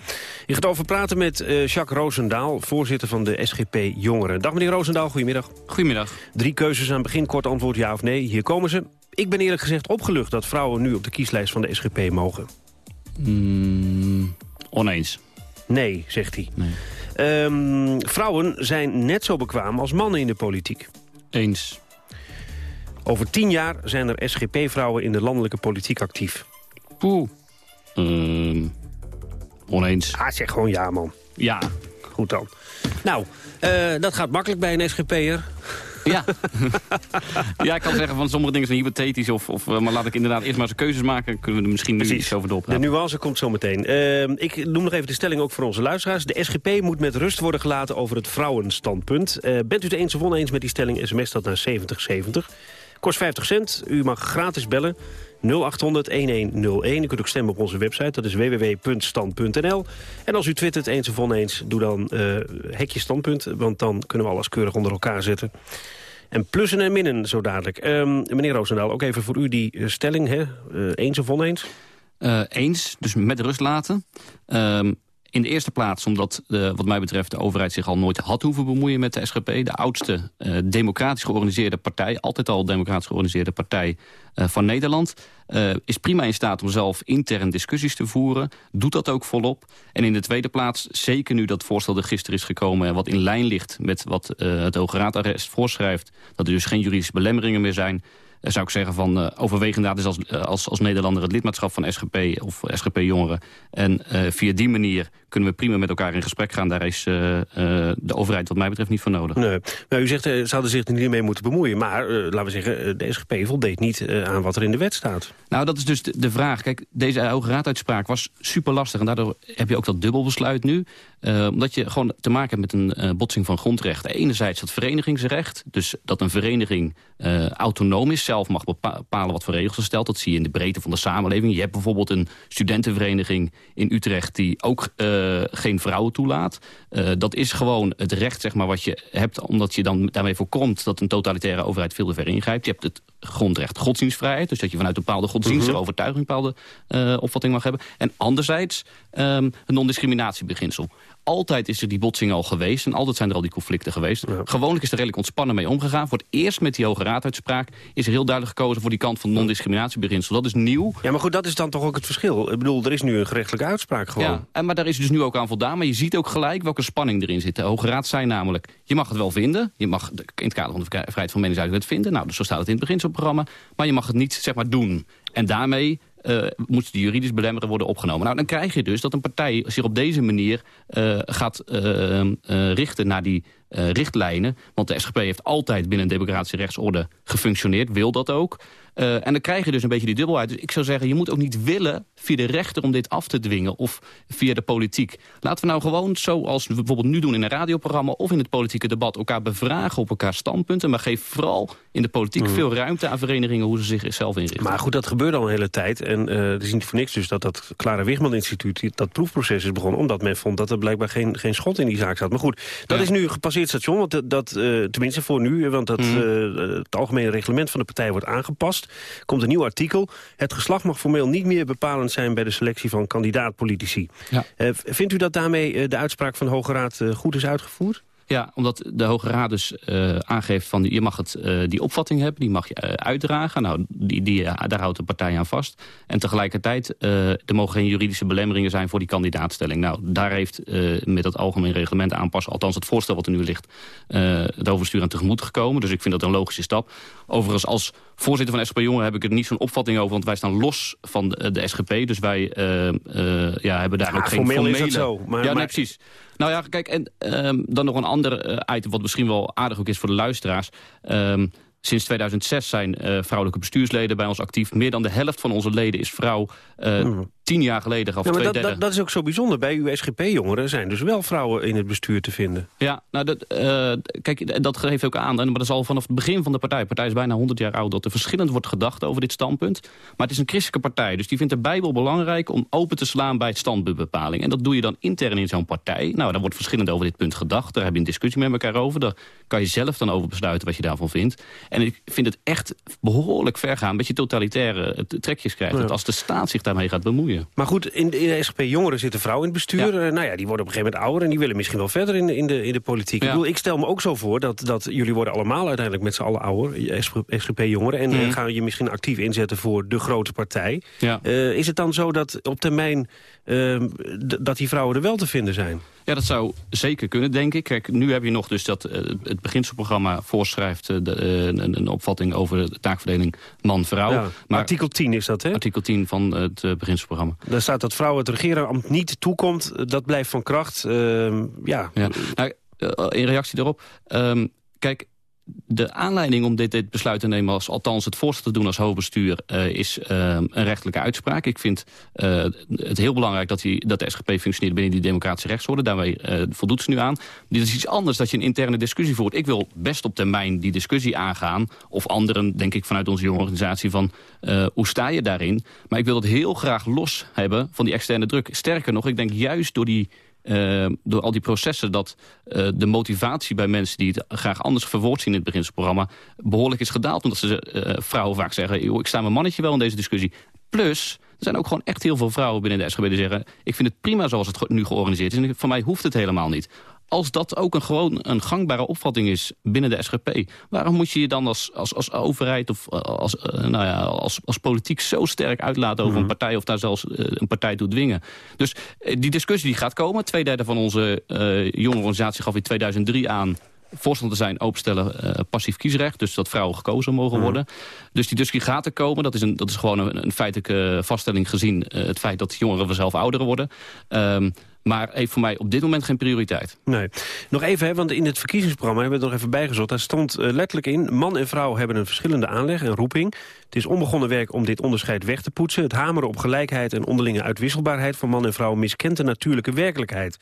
ga het over praten met uh, Jacques Roosendaal, voorzitter van de SGP Jongeren. Dag meneer Roosendaal, goedemiddag. Goedemiddag. Drie keuzes aan het begin, kort antwoord ja of nee. Hier komen ze. Ik ben eerlijk gezegd opgelucht dat vrouwen nu op de kieslijst van de SGP mogen. Mm, oneens. Nee, zegt hij. Nee. Um, vrouwen zijn net zo bekwaam als mannen in de politiek. Eens. Over tien jaar zijn er SGP-vrouwen in de landelijke politiek actief. Poeh. Um, oneens. Ah, zeg gewoon ja, man. Ja. Goed dan. Nou, uh, dat gaat makkelijk bij een SGP'er. Ja. ja, ik kan zeggen van sommige dingen zijn hypothetisch. Of, of, maar laat ik inderdaad eerst maar eens keuzes maken. Kunnen we er misschien nu Precies. iets over doorpraten. De nuance komt zo meteen. Uh, ik noem nog even de stelling ook voor onze luisteraars. De SGP moet met rust worden gelaten over het vrouwenstandpunt. Uh, bent u het eens of oneens met die stelling? SMS dat naar 7070. Kost 50 cent. U mag gratis bellen. 0800-1101. U kunt ook stemmen op onze website, dat is www.stand.nl. En als u twittert eens of oneens, doe dan uh, hekje standpunt... want dan kunnen we alles keurig onder elkaar zetten. En plussen en minnen zo dadelijk. Um, meneer Roosendaal, ook even voor u die stelling, hè? Uh, eens of oneens? Uh, eens, dus met rust laten. Um, in de eerste plaats omdat, uh, wat mij betreft, de overheid zich al nooit had hoeven bemoeien met de SGP. De oudste uh, democratisch georganiseerde partij, altijd al democratisch georganiseerde partij uh, van Nederland. is prima in staat om zelf intern discussies te voeren. Doet dat ook volop. En in de tweede plaats, zeker nu dat voorstel er gisteren is gekomen... en wat in lijn ligt met wat het Hoge Raadarrest voorschrijft... dat er dus geen juridische belemmeringen meer zijn zou ik zeggen van uh, overwegend dat is als, uh, als, als Nederlander het lidmaatschap van SGP of SGP-jongeren. En uh, via die manier kunnen we prima met elkaar in gesprek gaan. Daar is de overheid wat mij betreft niet voor nodig. Nee. Nou, u zegt, ze hadden zich er niet mee moeten bemoeien. Maar, laten we zeggen, de SGP voldeed niet aan wat er in de wet staat. Nou, dat is dus de, de vraag. Kijk, deze Hoge Raaduitspraak was super lastig. En daardoor heb je ook dat dubbelbesluit nu. omdat je gewoon te maken hebt met een botsing van grondrechten. Enerzijds dat verenigingsrecht. Dus dat een vereniging autonoom is zelf mag bepalen wat voor regels er stelt. Dat zie je in de breedte van de samenleving. Je hebt bijvoorbeeld een studentenvereniging in Utrecht... die ook uh, geen vrouwen toelaat. Uh, dat is gewoon het recht zeg maar, wat je hebt... omdat je dan daarmee voorkomt dat een totalitaire overheid veel te ver ingrijpt. Je hebt het grondrecht godsdienstvrijheid. Dus dat je vanuit een bepaalde godsdienstige -huh. overtuiging... een bepaalde uh, opvatting mag hebben. En anderzijds um, een non-discriminatiebeginsel altijd is er die botsing al geweest. En altijd zijn er al die conflicten geweest. Ja. Gewoonlijk is er redelijk ontspannen mee omgegaan. Voor het eerst met die Hoge Raaduitspraak is er heel duidelijk gekozen... voor die kant van non-discriminatiebeginsel. Dat is nieuw. Ja, maar goed, dat is dan toch ook het verschil. Ik bedoel, er is nu een gerechtelijke uitspraak gewoon. Ja, en, maar daar is dus nu ook aan voldaan. Maar je ziet ook gelijk welke spanning erin zit. De Hoge Raad zei namelijk, je mag het wel vinden. Je mag in het kader van de vrijheid van meningsuiting het vinden. Nou, dus zo staat het in het beginselprogramma. Maar je mag het niet, zeg maar, doen. En daarmee uh, moet die juridisch belemmeren worden opgenomen. Nou, dan krijg je dus dat een partij zich op deze manier uh, gaat uh, richten naar die richtlijnen. Want de SGP heeft altijd binnen een democratische rechtsorde gefunctioneerd, wil dat ook. Uh, en dan krijg je dus een beetje die dubbelheid. Dus ik zou zeggen, je moet ook niet willen via de rechter om dit af te dwingen... of via de politiek. Laten we nou gewoon, zoals we bijvoorbeeld nu doen in een radioprogramma... of in het politieke debat, elkaar bevragen op elkaar standpunten. Maar geef vooral in de politiek mm. veel ruimte aan verenigingen... hoe ze zichzelf inrichten. Maar goed, dat gebeurt al een hele tijd. En uh, het is niet voor niks dus dat dat Clara Wigman Instituut... dat proefproces is begonnen, omdat men vond dat er blijkbaar geen, geen schot in die zaak zat. Maar goed, dat ja. is nu een gepasseerd station, want dat, uh, tenminste voor nu... want dat, mm. het algemene reglement van de partij wordt aangepast komt een nieuw artikel. Het geslacht mag formeel niet meer bepalend zijn... bij de selectie van kandidaatpolitici. Ja. Vindt u dat daarmee de uitspraak van de Hoge Raad goed is uitgevoerd? Ja, omdat de Hoge Raad dus uh, aangeeft van je mag het, uh, die opvatting hebben, die mag je uh, uitdragen. Nou, die, die, daar houdt de partij aan vast. En tegelijkertijd, er mogen geen juridische belemmeringen zijn voor die kandidaatstelling. Nou, daar heeft met dat algemeen reglement aanpassen, althans het voorstel wat er nu ligt, het overstuur aan tegemoet gekomen. Dus ik vind dat een logische stap. Overigens, als voorzitter van SGP Jongen heb ik er niet zo'n opvatting over, want wij staan los van de, de SGP. Dus wij ja, hebben daar ja, ook geen formele... Is dat zo, maar, ja, nee, precies. Nou ja, kijk, en um, dan nog een ander uh, item... wat misschien wel aardig ook is voor de luisteraars. Um, Sinds 2006 zijn uh, vrouwelijke bestuursleden bij ons actief. Meer dan de helft van onze leden is vrouw. Uh, mm. Tien jaar geleden gaf Ja, maar twee dat, derde... dat, dat is ook zo bijzonder. Bij uw SGP-jongeren zijn dus wel vrouwen in het bestuur te vinden. Ja, nou, dat, eh, kijk, dat geeft ook aan. Maar dat is al vanaf het begin van de partij. De partij is bijna 100 jaar oud. Dat er verschillend wordt gedacht over dit standpunt. Maar het is een christelijke partij. Dus die vindt de Bijbel belangrijk om open te slaan bij het standpuntbepaling. En dat doe je dan intern in zo'n partij. Nou, daar wordt verschillend over dit punt gedacht. Daar heb je een discussie met elkaar over. Daar kan je zelf dan over besluiten wat je daarvan vindt. En ik vind het echt behoorlijk ver gaan. Dat je totalitaire eh, trekjes krijgt. Ja. Dat als de staat zich daarmee gaat bemoeien. Maar goed, in, de- in de SGP-jongeren zitten vrouwen in het bestuur. Eh, nou ja, die worden op een gegeven moment ouder... en die willen misschien wel verder in de, in de, in de politiek. Ik, bedoel, ik stel me ook zo voor dat, dat jullie worden allemaal uiteindelijk met z'n allen ouder. SGP-jongeren. En eh, Mhm. gaan je misschien actief inzetten voor de grote partij. Ja. Eh, is het dan zo dat op termijn eh, dat die vrouwen er wel te vinden zijn? Ja, dat zou zeker kunnen, denk ik. Kijk, nu heb je nog dus dat eh, het beginselprogramma voorschrijft... eh, de, eh, een, een opvatting over de taakverdeling man-vrouw. Ja, artikel 10 is dat, hè? Artikel 10 van het beginselprogramma. Daar staat dat vrouwen het regerenambt niet toekomt. Dat blijft van kracht. Eh, ja. Ja. Nou, in reactie daarop... ehm, kijk, de aanleiding om dit, dit besluit te nemen... Als, althans het voorstel te doen als hoofdbestuur... eh, is ehm, een rechtelijke uitspraak. Ik vind eh, het heel belangrijk dat, die, dat de SGP functioneert... binnen die democratische rechtsorde. Daarmee eh, voldoet ze nu aan. Dit is iets anders dat je een interne discussie voert. Ik wil best op termijn die discussie aangaan. Of anderen, denk ik, vanuit onze jonge organisatie... van hoe sta je daarin? Maar ik wil het heel graag los hebben van die externe druk. Sterker nog, ik denk juist door die... eh, door al die processen dat eh, de motivatie bij mensen die het graag anders verwoord zien in het beginselprogramma behoorlijk is gedaald. Omdat ze eh, vrouwen vaak zeggen, "Joh, ik sta mijn mannetje wel in deze discussie. Plus, er zijn ook gewoon echt heel veel vrouwen binnen de SGB die zeggen, ik vind het prima zoals het nu georganiseerd is. En voor mij hoeft het helemaal niet. Als dat ook een, gewoon een gangbare opvatting is binnen de SGP... waarom moet je je dan als, als, als overheid of eh, als, eh, nou ja, als, als politiek zo sterk uitlaten over een partij... of daar zelfs eh, een partij toe dwingen? Dus die discussie die gaat komen. Tweederde van onze eh jonge organisatie gaf in 2003 aan voorstander te zijn openstellen passief kiesrecht. Dus dat vrouwen gekozen mogen worden. Dus die discussie gaat er komen. Dat is, een, dat is gewoon een, een feitelijke vaststelling gezien het feit dat jongeren vanzelf ouder worden. Ehm, maar heeft voor mij op dit moment geen prioriteit. Nee. Nog even, hè, want in het verkiezingsprogramma hebben we het nog even bijgezocht. Daar stond eh, letterlijk in, man en vrouw hebben een verschillende aanleg en roeping. Het is onbegonnen werk om dit onderscheid weg te poetsen. Het hameren op gelijkheid en onderlinge uitwisselbaarheid van man en vrouw miskent de natuurlijke werkelijkheid.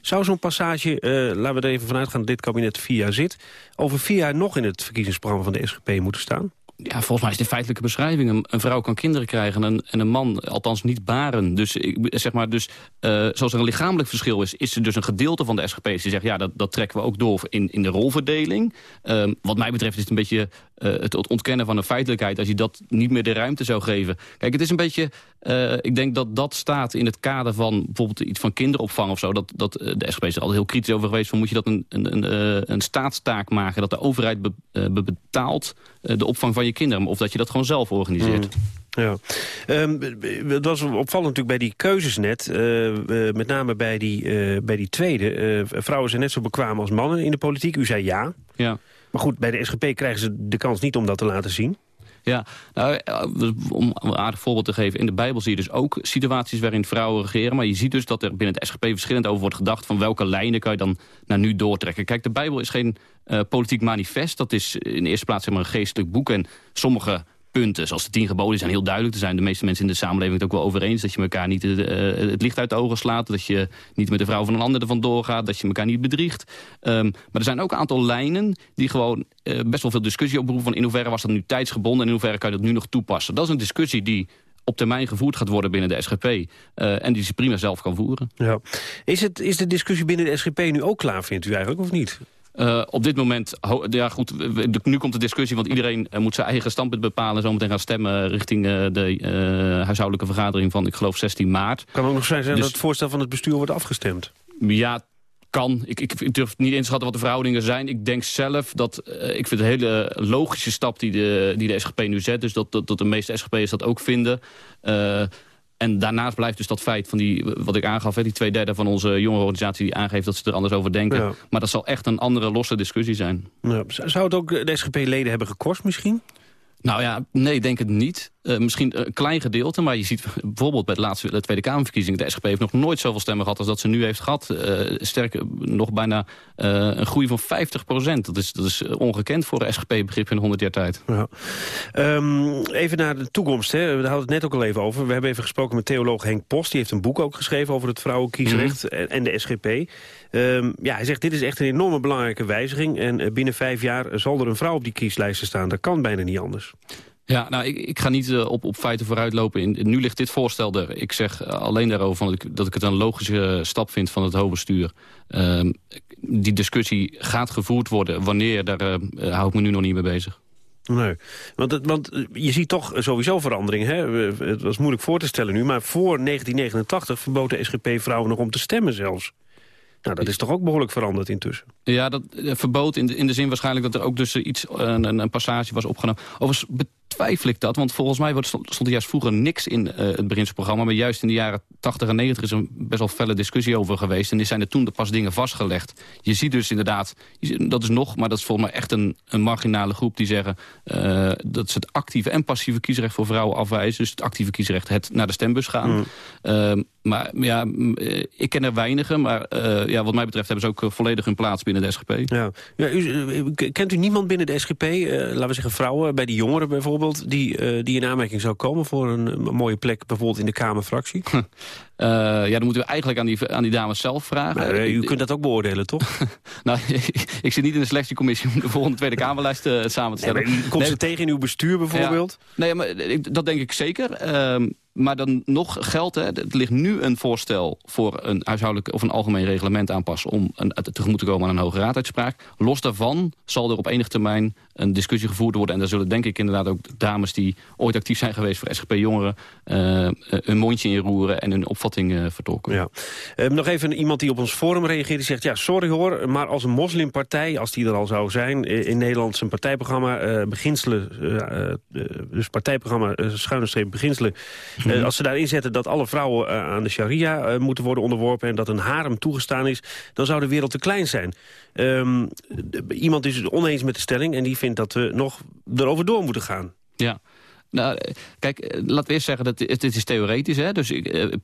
Zou zo'n passage, eh, laten we er even vanuit gaan dat dit kabinet vier jaar zit, over vier jaar nog in het verkiezingsprogramma van de SGP moeten staan? Ja, volgens mij is de feitelijke beschrijving. Een, vrouw kan kinderen krijgen en, en een man althans niet baren. Dus, ik, zeg maar, dus eh, zoals er een lichamelijk verschil is... is er dus een gedeelte van de SGP's die zegt... ja, dat, dat trekken we ook door in, in de rolverdeling. Ehm, wat mij betreft is het een beetje eh, het ontkennen van een feitelijkheid... als je dat niet meer de ruimte zou geven. Kijk, het is een beetje... eh, ik denk dat dat staat in het kader van bijvoorbeeld iets van kinderopvang of zo. Dat, dat, eh, de SGP is er altijd heel kritisch over geweest... van moet je dat een, een, een, een staatstaak maken... dat de overheid be- be- betaalt de opvang van je kinderen... of dat je dat gewoon zelf organiseert. Ja. Ehm, het was opvallend natuurlijk bij die keuzes net. met name bij die, bij die tweede. Vrouwen zijn net zo bekwaam als mannen in de politiek. U zei ja. Ja. Maar goed, bij de SGP krijgen ze de kans niet om dat te laten zien. Ja, nou, eh, om een aardig voorbeeld te geven. In de Bijbel zie je dus ook situaties waarin vrouwen regeren. Maar je ziet dus dat er binnen de SGP verschillend over wordt gedacht... van welke lijnen kan je dan naar nu doortrekken. Kijk, de Bijbel is geen eh, politiek manifest. Dat is in de eerste plaats zeg maar, een geestelijk boek. En sommige punten, zoals de tien geboden, zijn heel duidelijk. Er zijn de meeste mensen in de samenleving het ook wel over eens... dat je elkaar niet eh, het licht uit de ogen slaat. Dat je niet met de vrouw van een ander ervan doorgaat. Dat je elkaar niet bedriegt. Ehm, maar er zijn ook een aantal lijnen die gewoon eh, best wel veel discussie oproepen... van in hoeverre was dat nu tijdsgebonden... en in hoeverre kan je dat nu nog toepassen. Dat is een discussie die op termijn gevoerd gaat worden binnen de SGP... eh, en die ze prima zelf kan voeren. Ja. Is, het, is de discussie binnen de SGP nu ook klaar, vindt u eigenlijk, of niet? Eh, op dit moment, ja goed, nu komt de discussie... want iedereen eh, moet zijn eigen standpunt bepalen... en zo meteen gaan stemmen richting eh, de huishoudelijke vergadering van, ik geloof, 16 maart. Kan ook nog zijn Dus- dat het voorstel van het bestuur wordt afgestemd. Ja, kan. Ik, ik, durf niet in te schatten wat de verhoudingen zijn. Ik denk zelf dat... ik vind het een hele logische stap die de, die de SGP nu zet. Dus dat, dat, dat de meeste SGP'ers dat ook vinden. En daarnaast blijft dus dat feit van die, wat ik aangaf... Hè, die twee derde van onze jonge organisatie die aangeeft dat ze er anders over denken. Ja. Maar dat zal echt een andere losse discussie zijn. Ja. Zou het ook de SGP-leden hebben gekost misschien? Nou ja, nee, denk het niet. Uh, misschien een klein gedeelte, maar je ziet bijvoorbeeld bij de laatste de Tweede Kamerverkiezingen... de SGP heeft nog nooit zoveel stemmen gehad als dat ze nu heeft gehad. Uh, sterker, nog bijna uh, een groei van 50 procent. Dat is, dat is ongekend voor de SGP-begrip in 100 jaar tijd. Ja. Um, even naar de toekomst. Hè. We hadden het net ook al even over. We hebben even gesproken met theoloog Henk Post. Die heeft een boek ook geschreven over het vrouwenkiesrecht mm -hmm. en de SGP. Um, ja, hij zegt, dit is echt een enorme belangrijke wijziging. En binnen vijf jaar zal er een vrouw op die kieslijsten staan. Dat kan bijna niet anders. Ja, nou, ik, ik ga niet uh, op, op feiten vooruitlopen. In, nu ligt dit voorstel er. Ik zeg alleen daarover dat ik, dat ik het een logische stap vind van het hoofdbestuur. Uh, die discussie gaat gevoerd worden. Wanneer, daar hou ik me nu nog niet mee bezig. Nee, want, het, want je ziet toch sowieso verandering. Hè? Het was moeilijk voor te stellen nu, maar voor 1989 verbood de SGP vrouwen nog om te stemmen zelfs. Nou, dat is toch ook behoorlijk veranderd intussen? Ja, dat uh, verbood in de, in de zin waarschijnlijk dat er ook dus iets, een, een passage was opgenomen. Betwijfel ik dat, want volgens mij stond er juist vroeger niks in uh, het beginselprogramma. Maar juist in de jaren 80 en 90 is er best wel felle discussie over geweest. En zijn er toen pas dingen vastgelegd. Je ziet dus inderdaad, dat is nog, maar dat is volgens mij echt een, een marginale groep die zeggen... Uh, dat ze het actieve en passieve kiesrecht voor vrouwen afwijzen. Dus het actieve kiesrecht, het naar de stembus gaan. Mm. Uh, maar ja, ik ken er weinigen, maar ja, wat mij betreft hebben ze ook volledig hun plaats binnen de SGP. Ja. Ja, u, kent u niemand binnen de SGP, laten we zeggen vrouwen, bij die jongeren bijvoorbeeld... die, die in aanmerking zou komen voor een, een mooie plek bijvoorbeeld in de Kamerfractie? Uh, ja, dan moeten we eigenlijk aan die, aan die dames zelf vragen. Maar, uh, u kunt dat ook beoordelen, toch? nou, ik zit niet in de selectiecommissie om de volgende Tweede Kamerlijst samen te stellen. Nee, komt nee, ze tegen in uw bestuur bijvoorbeeld? Ja. Nee, maar dat denk ik zeker. Maar dan nog geldt, hè, er ligt nu een voorstel voor een huishoudelijk of een algemeen reglement aanpassen om een, tegemoet te komen aan een hoge raaduitspraak. Los daarvan zal er op enig termijn een discussie gevoerd worden. En daar zullen denk ik inderdaad ook dames die ooit actief zijn geweest voor SGP-jongeren uh, hun mondje inroeren en hun opvatting uh, vertolken. Ja. Uh, nog even iemand die op ons forum reageert. Die zegt, ja, sorry hoor, maar als een moslimpartij, als die er al zou zijn... in Nederland zijn partijprogramma beginselen... dus partijprogramma schuine streep beginselen... Uh, als ze daarin zetten dat alle vrouwen uh, aan de sharia uh, moeten worden onderworpen... en dat een harem toegestaan is, dan zou de wereld te klein zijn. Um, iemand is het oneens met de stelling en die vindt dat we nog erover door moeten gaan. Ja. Nou, kijk, laten we eerst zeggen dat het is theoretisch. Hè? Dus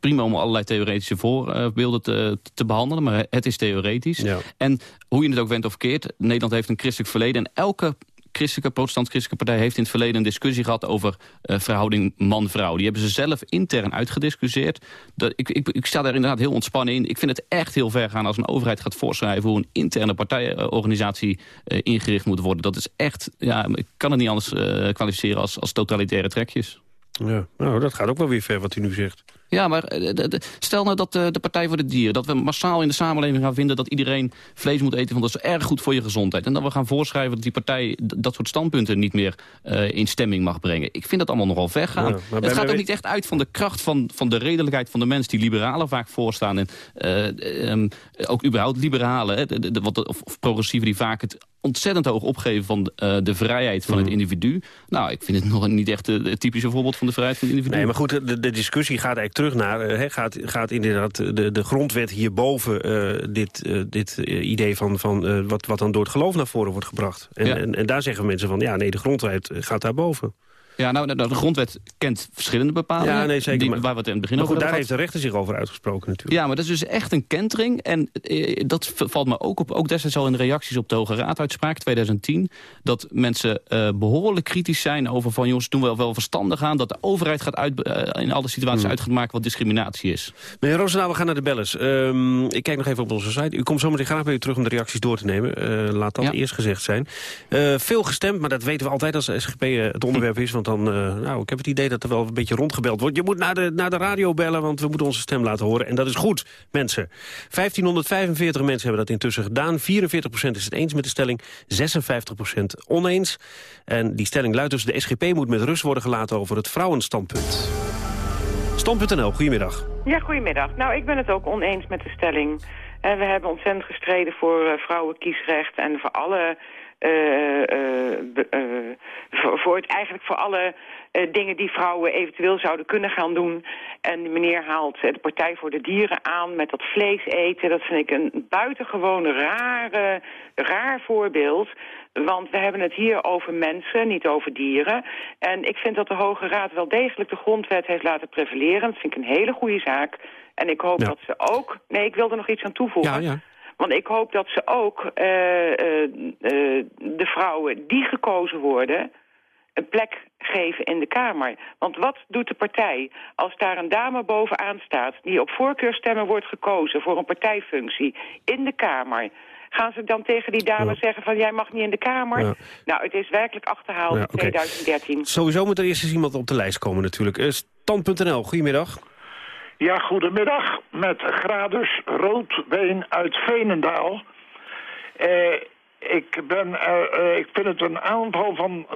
prima om allerlei theoretische voorbeelden te, te behandelen. Maar het is theoretisch. Ja. En hoe je het ook went of keert. Nederland heeft een christelijk verleden. En elke christelijke, protestant-christelijke partij heeft in het verleden een discussie gehad over uh, verhouding man-vrouw. Die hebben ze zelf intern uitgediscussieerd. Dat, ik, ik, ik sta daar inderdaad heel ontspannen in. Ik vind het echt heel ver gaan als een overheid gaat voorschrijven hoe een interne partijorganisatie uh, ingericht moet worden. Dat is echt, ja, ik kan het niet anders uh, kwalificeren als, als totalitaire trekjes. Ja, nou, dat gaat ook wel weer ver wat u nu zegt. Ja, maar eh, stel nou dat de, de Partij voor de Dieren... dat we massaal in de samenleving gaan vinden dat iedereen vlees moet eten... want dat is erg goed voor je gezondheid. En dat we gaan voorschrijven dat die partij dat soort standpunten niet meer uh, in stemming mag brengen. Ik vind dat allemaal nogal ver gaan. Ja, het gaat ook niet echt uit van de kracht van, van de redelijkheid van de mensen... die liberalen vaak voorstaan. En uh, um, ook überhaupt liberalen, hè, de, de, wat, of, of progressieven die vaak het ontzettend hoog opgeven van uh, de vrijheid van mm. het individu. Nou, ik vind het nog niet echt het typische voorbeeld van de vrijheid van het individu. Nee, maar goed, de, de discussie gaat eigenlijk terug naar... Uh, gaat, gaat inderdaad de, de grondwet hierboven uh, dit, dit idee van, van wat, wat dan door het geloof naar voren wordt gebracht. En, ja. en, en, daar zeggen mensen van, ja nee, de grondwet gaat daarboven. Ja, nou, nou, de grondwet kent verschillende bepalingen. Ja, nee, zeker. Die, waar we het in het begin maar goed, over daar heeft de rechter zich over uitgesproken natuurlijk. Ja, maar dat is dus echt een kentering. En eh, dat valt me ook op, ook destijds al in de reacties op de Hoge Raaduitspraak 2010... dat mensen uh, behoorlijk kritisch zijn over van... jongens, doen we wel verstandig aan dat de overheid gaat uit, uh, in alle situaties hmm. uit gaat maken wat discriminatie is. Meneer Roosendaal, we gaan naar de bellers. Um, ik kijk nog even op onze site. U komt zometeen graag bij u terug om de reacties door te nemen. laat dat ja. eerst gezegd zijn. veel gestemd, maar dat weten we altijd als de SGP het onderwerp is... Want dan, uh, nou, ik heb het idee dat er wel een beetje rondgebeld wordt. Je moet naar de, naar de radio bellen, want we moeten onze stem laten horen. En dat is goed, mensen. 1545 mensen hebben dat intussen gedaan. 44% is het eens met de stelling, 56% oneens. En die stelling luidt dus, de SGP moet met rust worden gelaten over het vrouwenstandpunt. Stand.nl, goedemiddag. Ja, goedemiddag. Nou, ik ben het ook oneens met de stelling. En we hebben ontzettend gestreden voor uh, vrouwenkiesrecht en voor alle uh, uh, voor, voor, het, eigenlijk voor alle dingen die vrouwen eventueel zouden kunnen gaan doen. En de meneer haalt de Partij voor de Dieren aan met dat vlees eten. Dat vind ik een buitengewoon rare, raar voorbeeld. Want we hebben het hier over mensen, niet over dieren. En ik vind dat de Hoge Raad wel degelijk de grondwet heeft laten prevaleren. Dat vind ik een hele goede zaak. En ik hoop dat ze ook... Nee, ik wil er nog iets aan toevoegen. Ja, ja. Want ik hoop dat ze ook eh, eh, eh, de vrouwen die gekozen worden een plek geven in de Kamer. Want wat doet de partij als daar een dame bovenaan staat... die op voorkeurstemmen wordt gekozen voor een partijfunctie in de Kamer... Gaan ze dan tegen die dame zeggen van jij mag niet in de Kamer? Ja. Nou, het is werkelijk achterhaald Ja, in oké. 2013. Sowieso moet er eerst eens iemand op de lijst komen natuurlijk. Stand.nl, goedemiddag. Ja, goedemiddag. Met Gradus Roodbeen uit Veenendaal. Eh, ik, ben, eh, eh, ik vind het een aanval van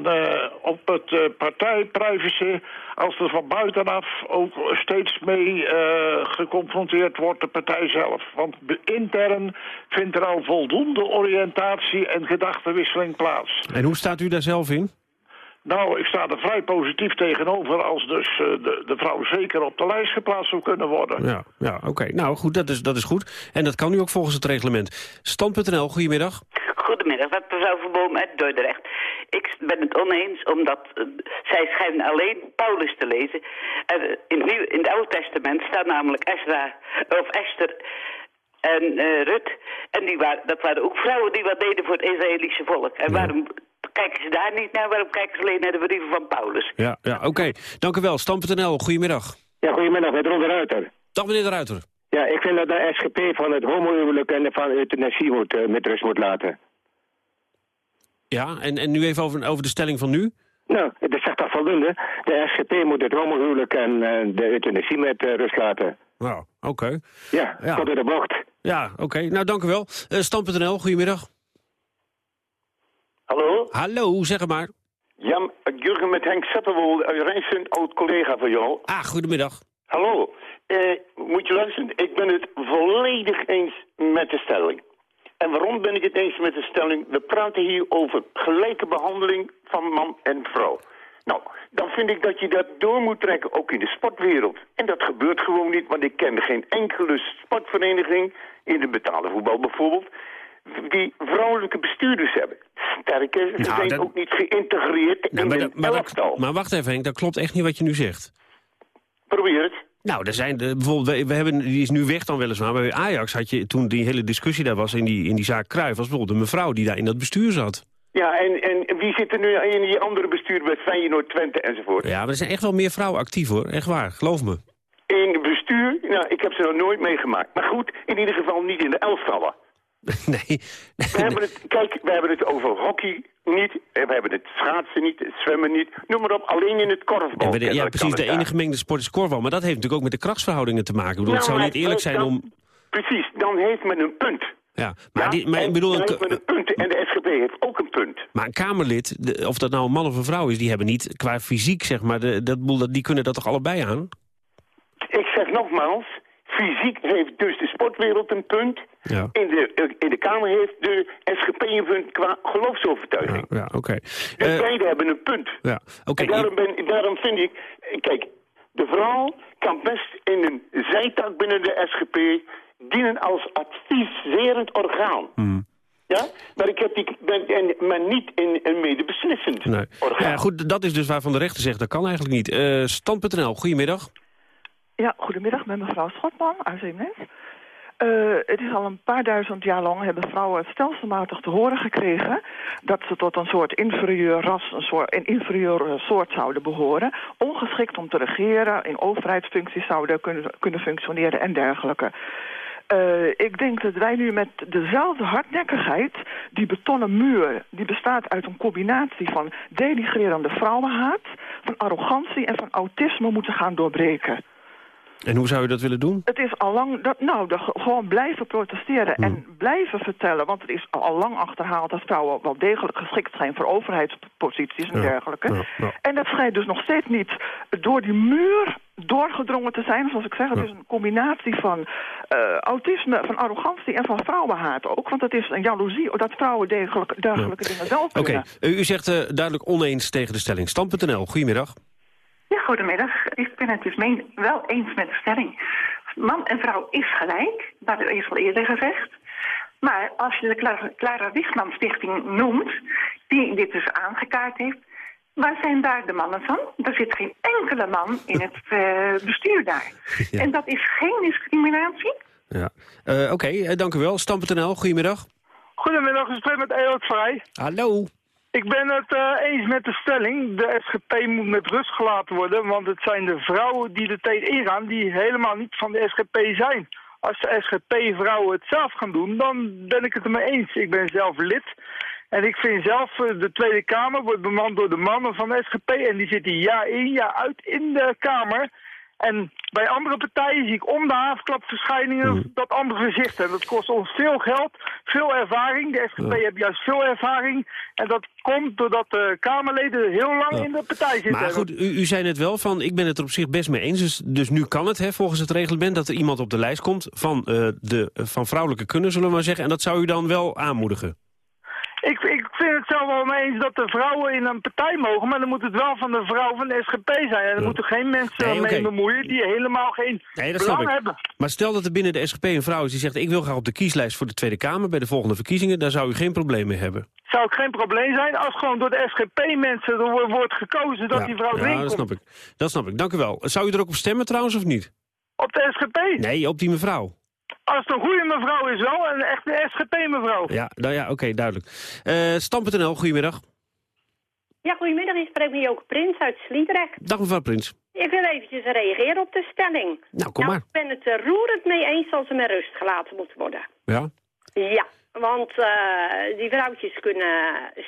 op het partijprivacy... als er van buitenaf ook steeds mee geconfronteerd wordt, de partij zelf. Want intern vindt er al voldoende oriëntatie en gedachtenwisseling plaats. En hoe staat u daar zelf in? Nou, ik sta er vrij positief tegenover als dus eh, de, de vrouw zeker op de lijst geplaatst zou kunnen worden. Ja, ja oké. Nou goed, dat is, dat is goed. En dat kan nu ook volgens het reglement. Stand.nl, goedemiddag. Goedemiddag, met mevrouw Verboom uit Dordrecht. Ik ben het oneens omdat eh, zij schijnen alleen Paulus te lezen. En, in, het Nieuw, in het Oude Testament staat namelijk Esra, of Esther en eh, Rut. En die waren, dat waren ook vrouwen die wat deden voor het Israëlische volk. En waarom kijken ze daar niet naar? Waarom kijken ze alleen naar de brieven van Paulus? Ja, ja oké. Dank u wel. Stand.nl, goedemiddag. Ja, goedemiddag, met Ron de Ruiter. Dag meneer de Ruiter. Ja, ik vind dat de SGP van het homohuwelijk en van euthanasie moet, eh, met rust moet laten. Ja, en, en nu even over, over de stelling van nu. Nou, dat zegt toch voldoende. De SGP moet het homohuwelijk en eh, de euthanasie met eh, rust laten. Nou, oké. Ja, Ja. tot in de bocht. Ja, oké. Nou, dank u wel. Eh, Stand.nl, goedemiddag. Hallo? Hallo, zeg maar. Jan, Jurgen met Henk Zetterwold uit Rijnsend, oud-collega van jou. Ah, goedemiddag. Hallo. Eh, moet je luisteren, ik ben het volledig eens met de stelling. En waarom ben ik het eens met de stelling? We praten hier over gelijke behandeling van man en vrouw. Nou, dan vind ik dat je dat door moet trekken, ook in de sportwereld. En dat gebeurt gewoon niet, want ik ken geen enkele sportvereniging... in de betaalde voetbal bijvoorbeeld... die vrouwelijke bestuurders hebben. Sterker, ze Nou, zijn dat- ook niet geïntegreerd in maar, dat- maar, elftal. maar wacht even Henk, dat klopt echt niet wat je nu zegt. Probeer het. Nou, er zijn de, bijvoorbeeld, we, hebben, die is nu weg dan weliswaar. Maar bij Ajax had je, toen die hele discussie daar was in die, in die zaak Cruijff... was bijvoorbeeld een mevrouw die daar in dat bestuur zat. Ja, en, en wie zit er nu in die andere bestuur bij Feyenoord, Twente enzovoort? Ja, maar er zijn echt wel meer vrouwen actief hoor, echt waar, geloof me. In het bestuur? Nou, ik heb ze nog nooit meegemaakt. Maar goed, in ieder geval niet in de elftallen. nee. We hebben het, kijk, we hebben het over hockey niet. We hebben het schaatsen niet, het zwemmen niet. Noem maar op, alleen in het korfbal. Ja, de- ja, precies, de enige gemengde sport is korfbal. Maar dat heeft natuurlijk ook met de krachtsverhoudingen te maken. Ik bedoel, het Nou, zou niet eerlijk zijn dan- om... Precies, dan heeft men een punt. Ja, maar, die, maar, ik bedoel, dan een, heeft men een punt en de SGP heeft ook een punt. maar een Kamerlid, de- of dat nou een man of een vrouw is... die hebben niet qua fysiek, zeg maar, de, dat, die kunnen dat toch allebei aan? Ik zeg nogmaals, fysiek heeft dus de sportwereld een punt. Ja. In, de, eh, in de Kamer heeft de SGP een punt qua geloofsovertuiging. Ja, oké. Dus Eh, beide hebben een punt. ja, oké. En daarom, ben, daarom vind ik... Kijk, de vrouw kan best in een zijtak binnen de SGP dienen als adviserend orgaan. Hmm. Ja? Maar, ik heb die, ben, en, maar niet in een medebeslissend Nee. orgaan. Ja, goed, dat is dus waarvan de rechter zegt, dat kan eigenlijk niet. Eh Stand.nl, goedemiddag. Ja, goedemiddag met mevrouw Schotman uit. Eh, het is al een paar duizend jaar lang hebben vrouwen stelselmatig te horen gekregen dat ze tot een soort inferieur ras, een, soort, een inferieur soort zouden behoren. Ongeschikt om te regeren, in overheidsfuncties zouden kunnen, kunnen functioneren en dergelijke. Eh, ik denk dat wij nu met dezelfde hardnekkigheid, die betonnen muur, die bestaat uit een combinatie van denigrerende vrouwenhaat, van arrogantie en van autisme moeten gaan doorbreken. En hoe zou je dat willen doen? Het is al lang, dat, nou, gewoon blijven protesteren en blijven vertellen. Want het is al lang achterhaald dat vrouwen wel degelijk geschikt zijn voor overheidsposities en Ja, dergelijke. ja, ja. En dat schijnt dus nog steeds niet door die muur doorgedrongen te zijn. Zoals ik zeg, het is een combinatie van eh, autisme, van arrogantie en van vrouwenhaat ook. Want het is een jaloezie dat vrouwen degelijk, dergelijke dingen wel Oké, kunnen. u zegt eh, duidelijk oneens tegen de stelling. Stand.nl, goedemiddag. Ja, goedemiddag. Ik ben het dus meen, wel eens met de stelling. Man en vrouw is gelijk, dat is al eerder gezegd. Maar als je de Clara, Clara Wichman Stichting noemt, die dit dus aangekaart heeft... waar zijn daar de mannen van? Er zit geen enkele man in het eh, bestuur daar. En dat is geen discriminatie? Ja. Eh, Oké, eh, dank u wel. Stam.nl, goedemiddag. Goedemiddag, ik spreek met Ewout Vrij. Hallo. Ik ben het eh, eens met de stelling. De SGP moet met rust gelaten worden, want het zijn de vrouwen die er tegen ingaan die helemaal niet van de SGP zijn. Als de SGP-vrouwen het zelf gaan doen, dan ben ik het ermee eens. Ik ben zelf lid en ik vind zelf eh, de Tweede Kamer wordt bemand door de mannen van de SGP en die zitten jaar in, jaar uit in de Kamer. En bij andere partijen zie ik om de haafklapverschijningen dat andere gezicht. En dat kost ons veel geld, veel ervaring. De SGP heeft juist veel ervaring. En dat komt doordat de Kamerleden heel lang in de partij zitten. Maar goed, u, u zei net wel van, ik ben het er op zich best mee eens. Dus, dus nu kan het, hè, volgens het reglement, dat er iemand op de lijst komt... van, eh, de, van vrouwelijke kunnen, zullen we maar zeggen. En dat zou u dan wel aanmoedigen? Ik, ik vind het zelf wel mee eens dat de vrouwen in een partij mogen, maar dan moet het wel van de vrouw van de SGP zijn. En er moeten geen mensen Nee, mee bemoeien die helemaal geen Nee, dat belang hebben. Maar stel dat er binnen de SGP een vrouw is die zegt... ik wil graag op de kieslijst voor de Tweede Kamer bij de volgende verkiezingen... daar zou u geen probleem mee hebben. Zou ook geen probleem zijn als gewoon door de SGP-mensen er wo- wordt gekozen dat die vrouw ja, erin dat snap ik. Dat snap ik. Dank u wel. Zou u er ook op stemmen trouwens of niet? Op de SGP? Nee, op die mevrouw. Als het een goede mevrouw is wel, een echte SGP-mevrouw. Ja, nou ja, oké, duidelijk. Eh Stam.nl, goedemiddag. Ja, goedemiddag. Ik spreek met Joke Prins uit Sliedrecht. Dag mevrouw Prins. Ik wil eventjes reageren op de stelling. Nou, kom maar. Ik ben het er roerend mee eens dat ze met rust gelaten moeten worden. Ja? Ja, want eh, die vrouwtjes kunnen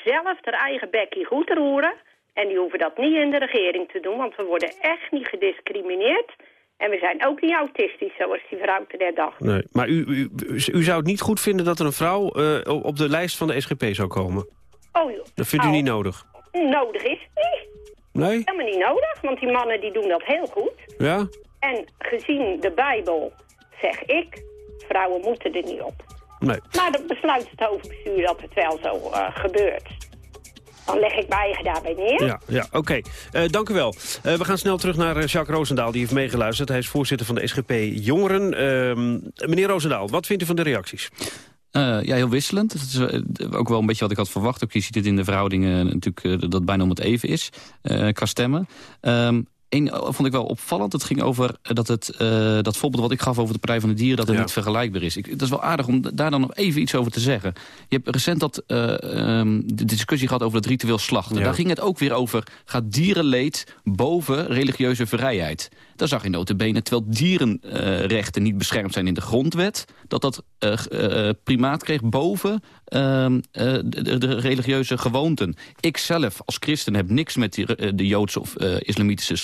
zelf haar eigen bekkie goed roeren. En die hoeven dat niet in de regering te doen, want we worden echt niet gediscrimineerd. En we zijn ook niet autistisch, zoals die vrouw net dacht. Nee. Maar u, u, u zou het niet goed vinden dat er een vrouw eh, op- de lijst van de SGP zou komen? Oh, joh. Dat vindt u Oh, niet nodig? Nodig is het niet. Nee? Helemaal niet nodig, want die mannen die doen dat heel goed. Ja? En gezien de Bijbel zeg ik, vrouwen moeten er niet op. Nee. Maar dan besluit het hoofdbestuur dat het wel zo eh, gebeurt. Dan leg ik mijn eigen daarbij neer. Ja, ja oké. Eh, dank u wel. Eh, we gaan snel terug naar eh, Jacques Roosendaal, die heeft meegeluisterd. Hij is voorzitter van de SGP Jongeren. Ehm, meneer Roosendaal, wat vindt u van de reacties? Eh, ja, heel wisselend. Het is ook wel een beetje wat ik had verwacht. Ook je ziet het in de verhoudingen natuurlijk dat het bijna om het even is eh, qua stemmen. Ehm Eén vond ik wel opvallend. Het ging over eh, dat het eh, dat voorbeeld wat ik gaf over de Partij van de Dieren... dat het Ja. niet vergelijkbaar is. Ik, dat is wel aardig om daar dan nog even iets over te zeggen. Je hebt recent dat, eh, ehm, de discussie gehad over het ritueel slachten. Ja. Daar ging het ook weer over. Gaat dierenleed boven religieuze vrijheid? Daar zag je notabene, terwijl dierenrechten niet beschermd zijn in de grondwet... dat dat eh, eh, primaat kreeg boven ehm, eh, de, de religieuze gewoonten. Ik zelf als christen heb niks met die, eh, de Joodse of eh, islamitische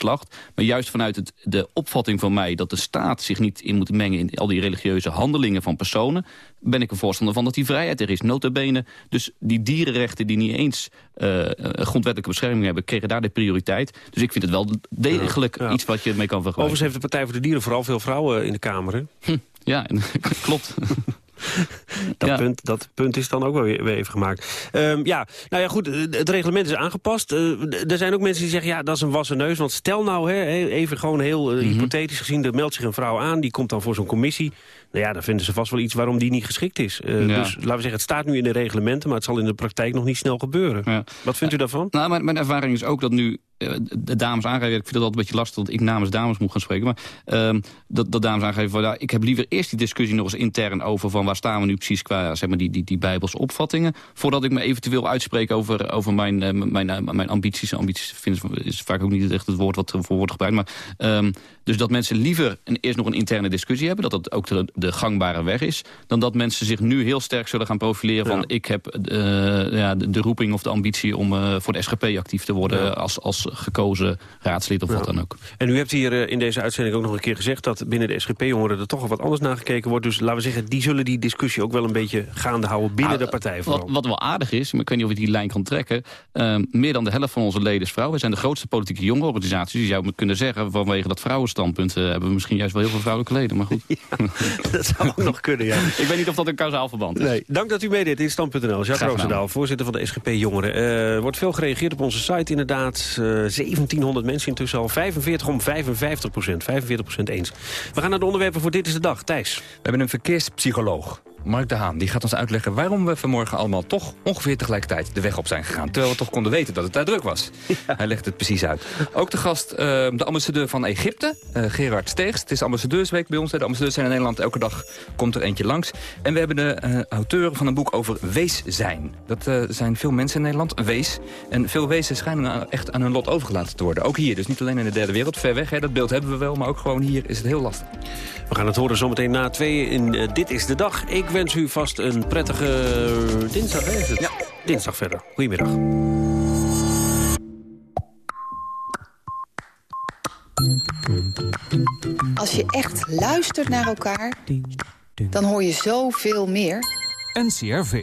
Maar juist vanuit het, de opvatting van mij dat de staat zich niet in moet mengen... in al die religieuze handelingen van personen... ben ik een voorstander van dat die vrijheid er is. Notabene, dus die dierenrechten die niet eens eh, grondwettelijke bescherming hebben... kregen daar de prioriteit. Dus ik vind het wel degelijk Ja. iets wat je mee kan vergelijken. Overigens heeft de Partij voor de Dieren vooral veel vrouwen in de Kamer. Hè? Ja, klopt. Dat, punt, dat punt is dan ook wel weer, weer even gemaakt. Ehm, ja, nou ja, goed, het reglement is aangepast. Eh, er zijn ook mensen die zeggen, ja, dat is een wassen neus. Want stel nou, hè, even gewoon heel Mhm. eh, hypothetisch gezien... er meldt zich een vrouw aan, die komt dan voor zo'n commissie. Nou ja, dan vinden ze vast wel iets waarom die niet geschikt is. Eh, Ja. Dus laten we zeggen, het staat nu in de reglementen... maar het zal in de praktijk nog niet snel gebeuren. Wat vindt u daarvan? Nou, mijn, mijn ervaring is ook dat nu eh, de dames aangeven... ik vind het altijd een beetje lastig dat ik namens dames moet gaan spreken... maar ehm, dat, dat dames aangeven van... ja, ik heb liever eerst die discussie nog eens intern over... van waar staan we nu precies qua zeg maar, die, die, die bijbelse opvattingen... voordat ik me eventueel uitspreek over, over mijn, eh, mijn, mijn ambities. Ambities vind is vaak ook niet echt het woord wat ervoor wordt gebruikt. Maar, ehm, dus dat mensen liever een, eerst nog een interne discussie hebben... dat dat ook de, de gangbare weg is... dan dat mensen zich nu heel sterk zullen gaan profileren van... ik heb eh, ja, de, de roeping of de ambitie om eh, voor de SGP actief te worden... Ja. als, als gekozen raadslid of wat dan ook. En u hebt hier eh, in deze uitzending ook nog een keer gezegd... dat binnen de SGP-jongeren er toch al wat anders naar gekeken wordt. Dus laten we zeggen, die zullen die discussie ook wel een beetje gaande houden... binnen Nou, de partij vooral. Wat, wat wel aardig is, maar ik weet niet of je die lijn kan trekken... meer dan de helft van onze leden is vrouw. We zijn de grootste politieke jongerenorganisatie. Dus je zou kunnen zeggen, vanwege dat vrouwenstandpunt... eh, hebben we misschien juist wel heel veel vrouwelijke leden. Maar goed. dat zou ook nog kunnen, ja. ik weet niet of dat een kausaal verband is. Nee, dank dat u meedeed in Stand.nl. Jacques. Roosendaal, voorzitter van de SGP Jongeren. Er wordt veel gereageerd op onze site inderdaad. Eh 1700 mensen intussen al. 45 om 55 procent. 45 procent eens. We gaan naar de onderwerpen voor Dit is de Dag. Thijs. We hebben een verkeerspsycholoog. Mark de Haan. Die gaat ons uitleggen waarom we vanmorgen allemaal toch ongeveer tegelijkertijd de weg op zijn gegaan. Terwijl we toch konden weten dat het daar druk was. Hij legt het precies uit. Ook de gast, uh, de ambassadeur van Egypte, uh, Gerard Steegs. Het is ambassadeursweek bij ons. De ambassadeurs zijn in Nederland. Elke dag komt er eentje langs. En we hebben de uh, auteur van een boek over wees zijn. Dat zijn veel mensen in Nederland, wees. En veel wezen schijnen echt aan hun lot overgelaten te worden. Ook hier, dus niet alleen in de derde wereld, ver weg. Hè, dat beeld hebben we wel, maar ook gewoon hier is het heel lastig. We gaan het horen zometeen na tweeën in Dit is de Dag. Ik wens u vast een prettige dinsdag, hè, is het? Ja, dinsdag verder. Goedemiddag. Als je echt luistert naar elkaar, dan hoor je zoveel meer. NCRV.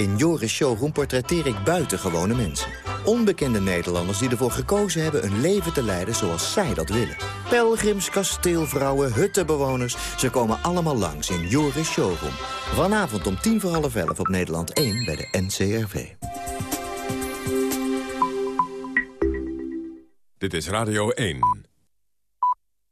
In Joris Showroom portretteer ik buitengewone mensen. Onbekende Nederlanders die ervoor gekozen hebben een leven te leiden zoals zij dat willen. Pelgrims, kasteelvrouwen, huttenbewoners, ze komen allemaal langs in Joris Showroom. Vanavond om tien voor half elf op Nederland 1 bij de NCRV. Dit is Radio 1.